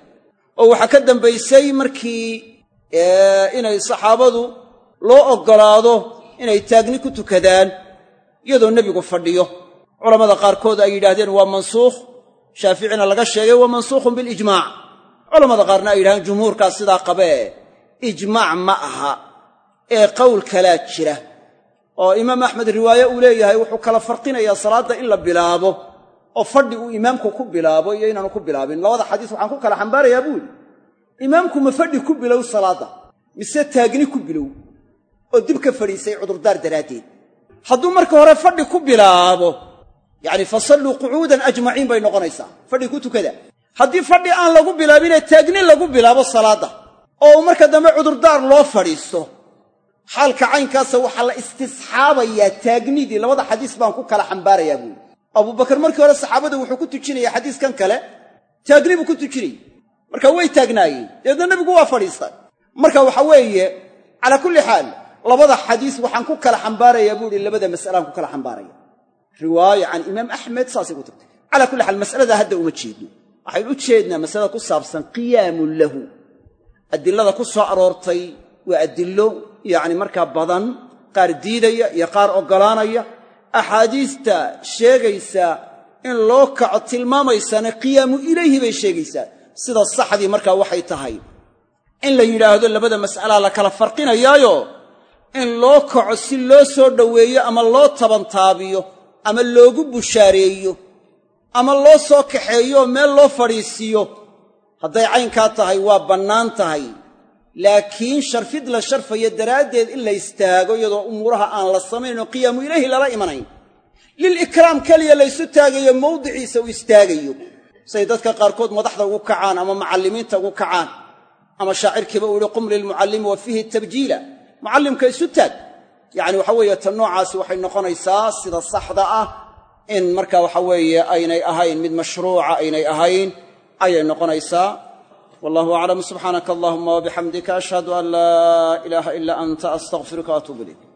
Oo waxaa ka dambaysay markii inay saxaabadu loo oggolaado inay taagni ku tukadaan iyadoo nebigu fadhiyo. Culammada qaarkood ay yidhaahdeen waa mansuukh shaaficina laga sheegay waa mansuukhun bilijmaac culammada qaarna ay yidhahdeen jumhuurkaas sidaa qabee ijmaac ma aha. Ee qowl kalaa jira oo imaam axmed riwaaye uu leeyahay wuxuu kala farqinayaa salaadda in la bilaabo oo fadhi uu imaamku ku bilaabo iyo inaanu ku bilaabin. Labada xadiis waxaan ku kala xambaarayaa buu yidhi imaamku ma fadhi ku bilow salaadda mise taagni ku bilow oo dib ka fadhiisay cudurdaar daraaddeed. Hadduu marka hore fadhi ku bilaabo yacni fa salluu qucuudan ajmaciin bay noqonaysaa. Fadhi ku tukada. Haddii fadhi aan lagu bilaabinee taagni lagu bilaabo salaadda. Oo marka dambe cudurdaar loo fadhiisto. Xaalka caynkaasa waxaa la istisxaabayaa taagnidii labada xadiis baan ku kala xambaarayaa buuri abubakar markii hore saxaabada wuxuu ku tujinaya xadiiskan kale. Taagni buu ku tujinayey marka way taagnaayeen dabeedna nebigu waa fadhiistay. Marka waxa weeye calaa kulli xaal labada xadiis waxaan ku kala xambaarayaa buu ihi labada mas'alaan ku kala xambaaraya riwaaya can imaam axmed saasay ku tagtay calaa kulli xaal mas'alada hadda uma jeedno waxaynu u jeednaa masalada ku saabsan qiyaamun lahu. Adilada ku soo aroortay waa adillo yacni markaa badan qaar diidaya iyo qaar oggolaanaya. Axaadiista sheegaysa in loo kaco tilmaamaysana qiyaamu ilayhi bay sheegaysaa. Sida saxdii markaa waxay tahay. In la yidhaahdo labada mas'alaa la kala farqinayaayo in loo kaco si loo soo dhoweeyo ama loo tabantaabiyo ama loogu bushaareeyo ama loo soo kaxeeyo meel loo fadhiisiiyo hadday caynkaa tahay waa bannaan tahay. Laakiin sharfid la sharfayo daraaddeed in la istaago iyadoo umuuraha aan la samaynoo qiyaamu ilaahi lala imanayn. Lilikraam keliya laysu taagayo mawdiciisa uu istaagayo. Say dadka qaarkood madaxda ugu kacaan ama macallimiinta ugu kacaan ama shaacirkiiba uu yihi qum lilmucallimi wa fiihi tabjiila. Mucallimka isu taag yacni waxa weeye tan noocaasi waxay noqonaysaa sida saxda ah in marka waxa weeye aynay ahayn mid mashruuca aynay ahayn ayay noqonaysaa. Wallahu aclam subxaanaka allahuma wabixamdika ashhadu an laa ilaaha ila anta astaqfiruka waatuub ilayk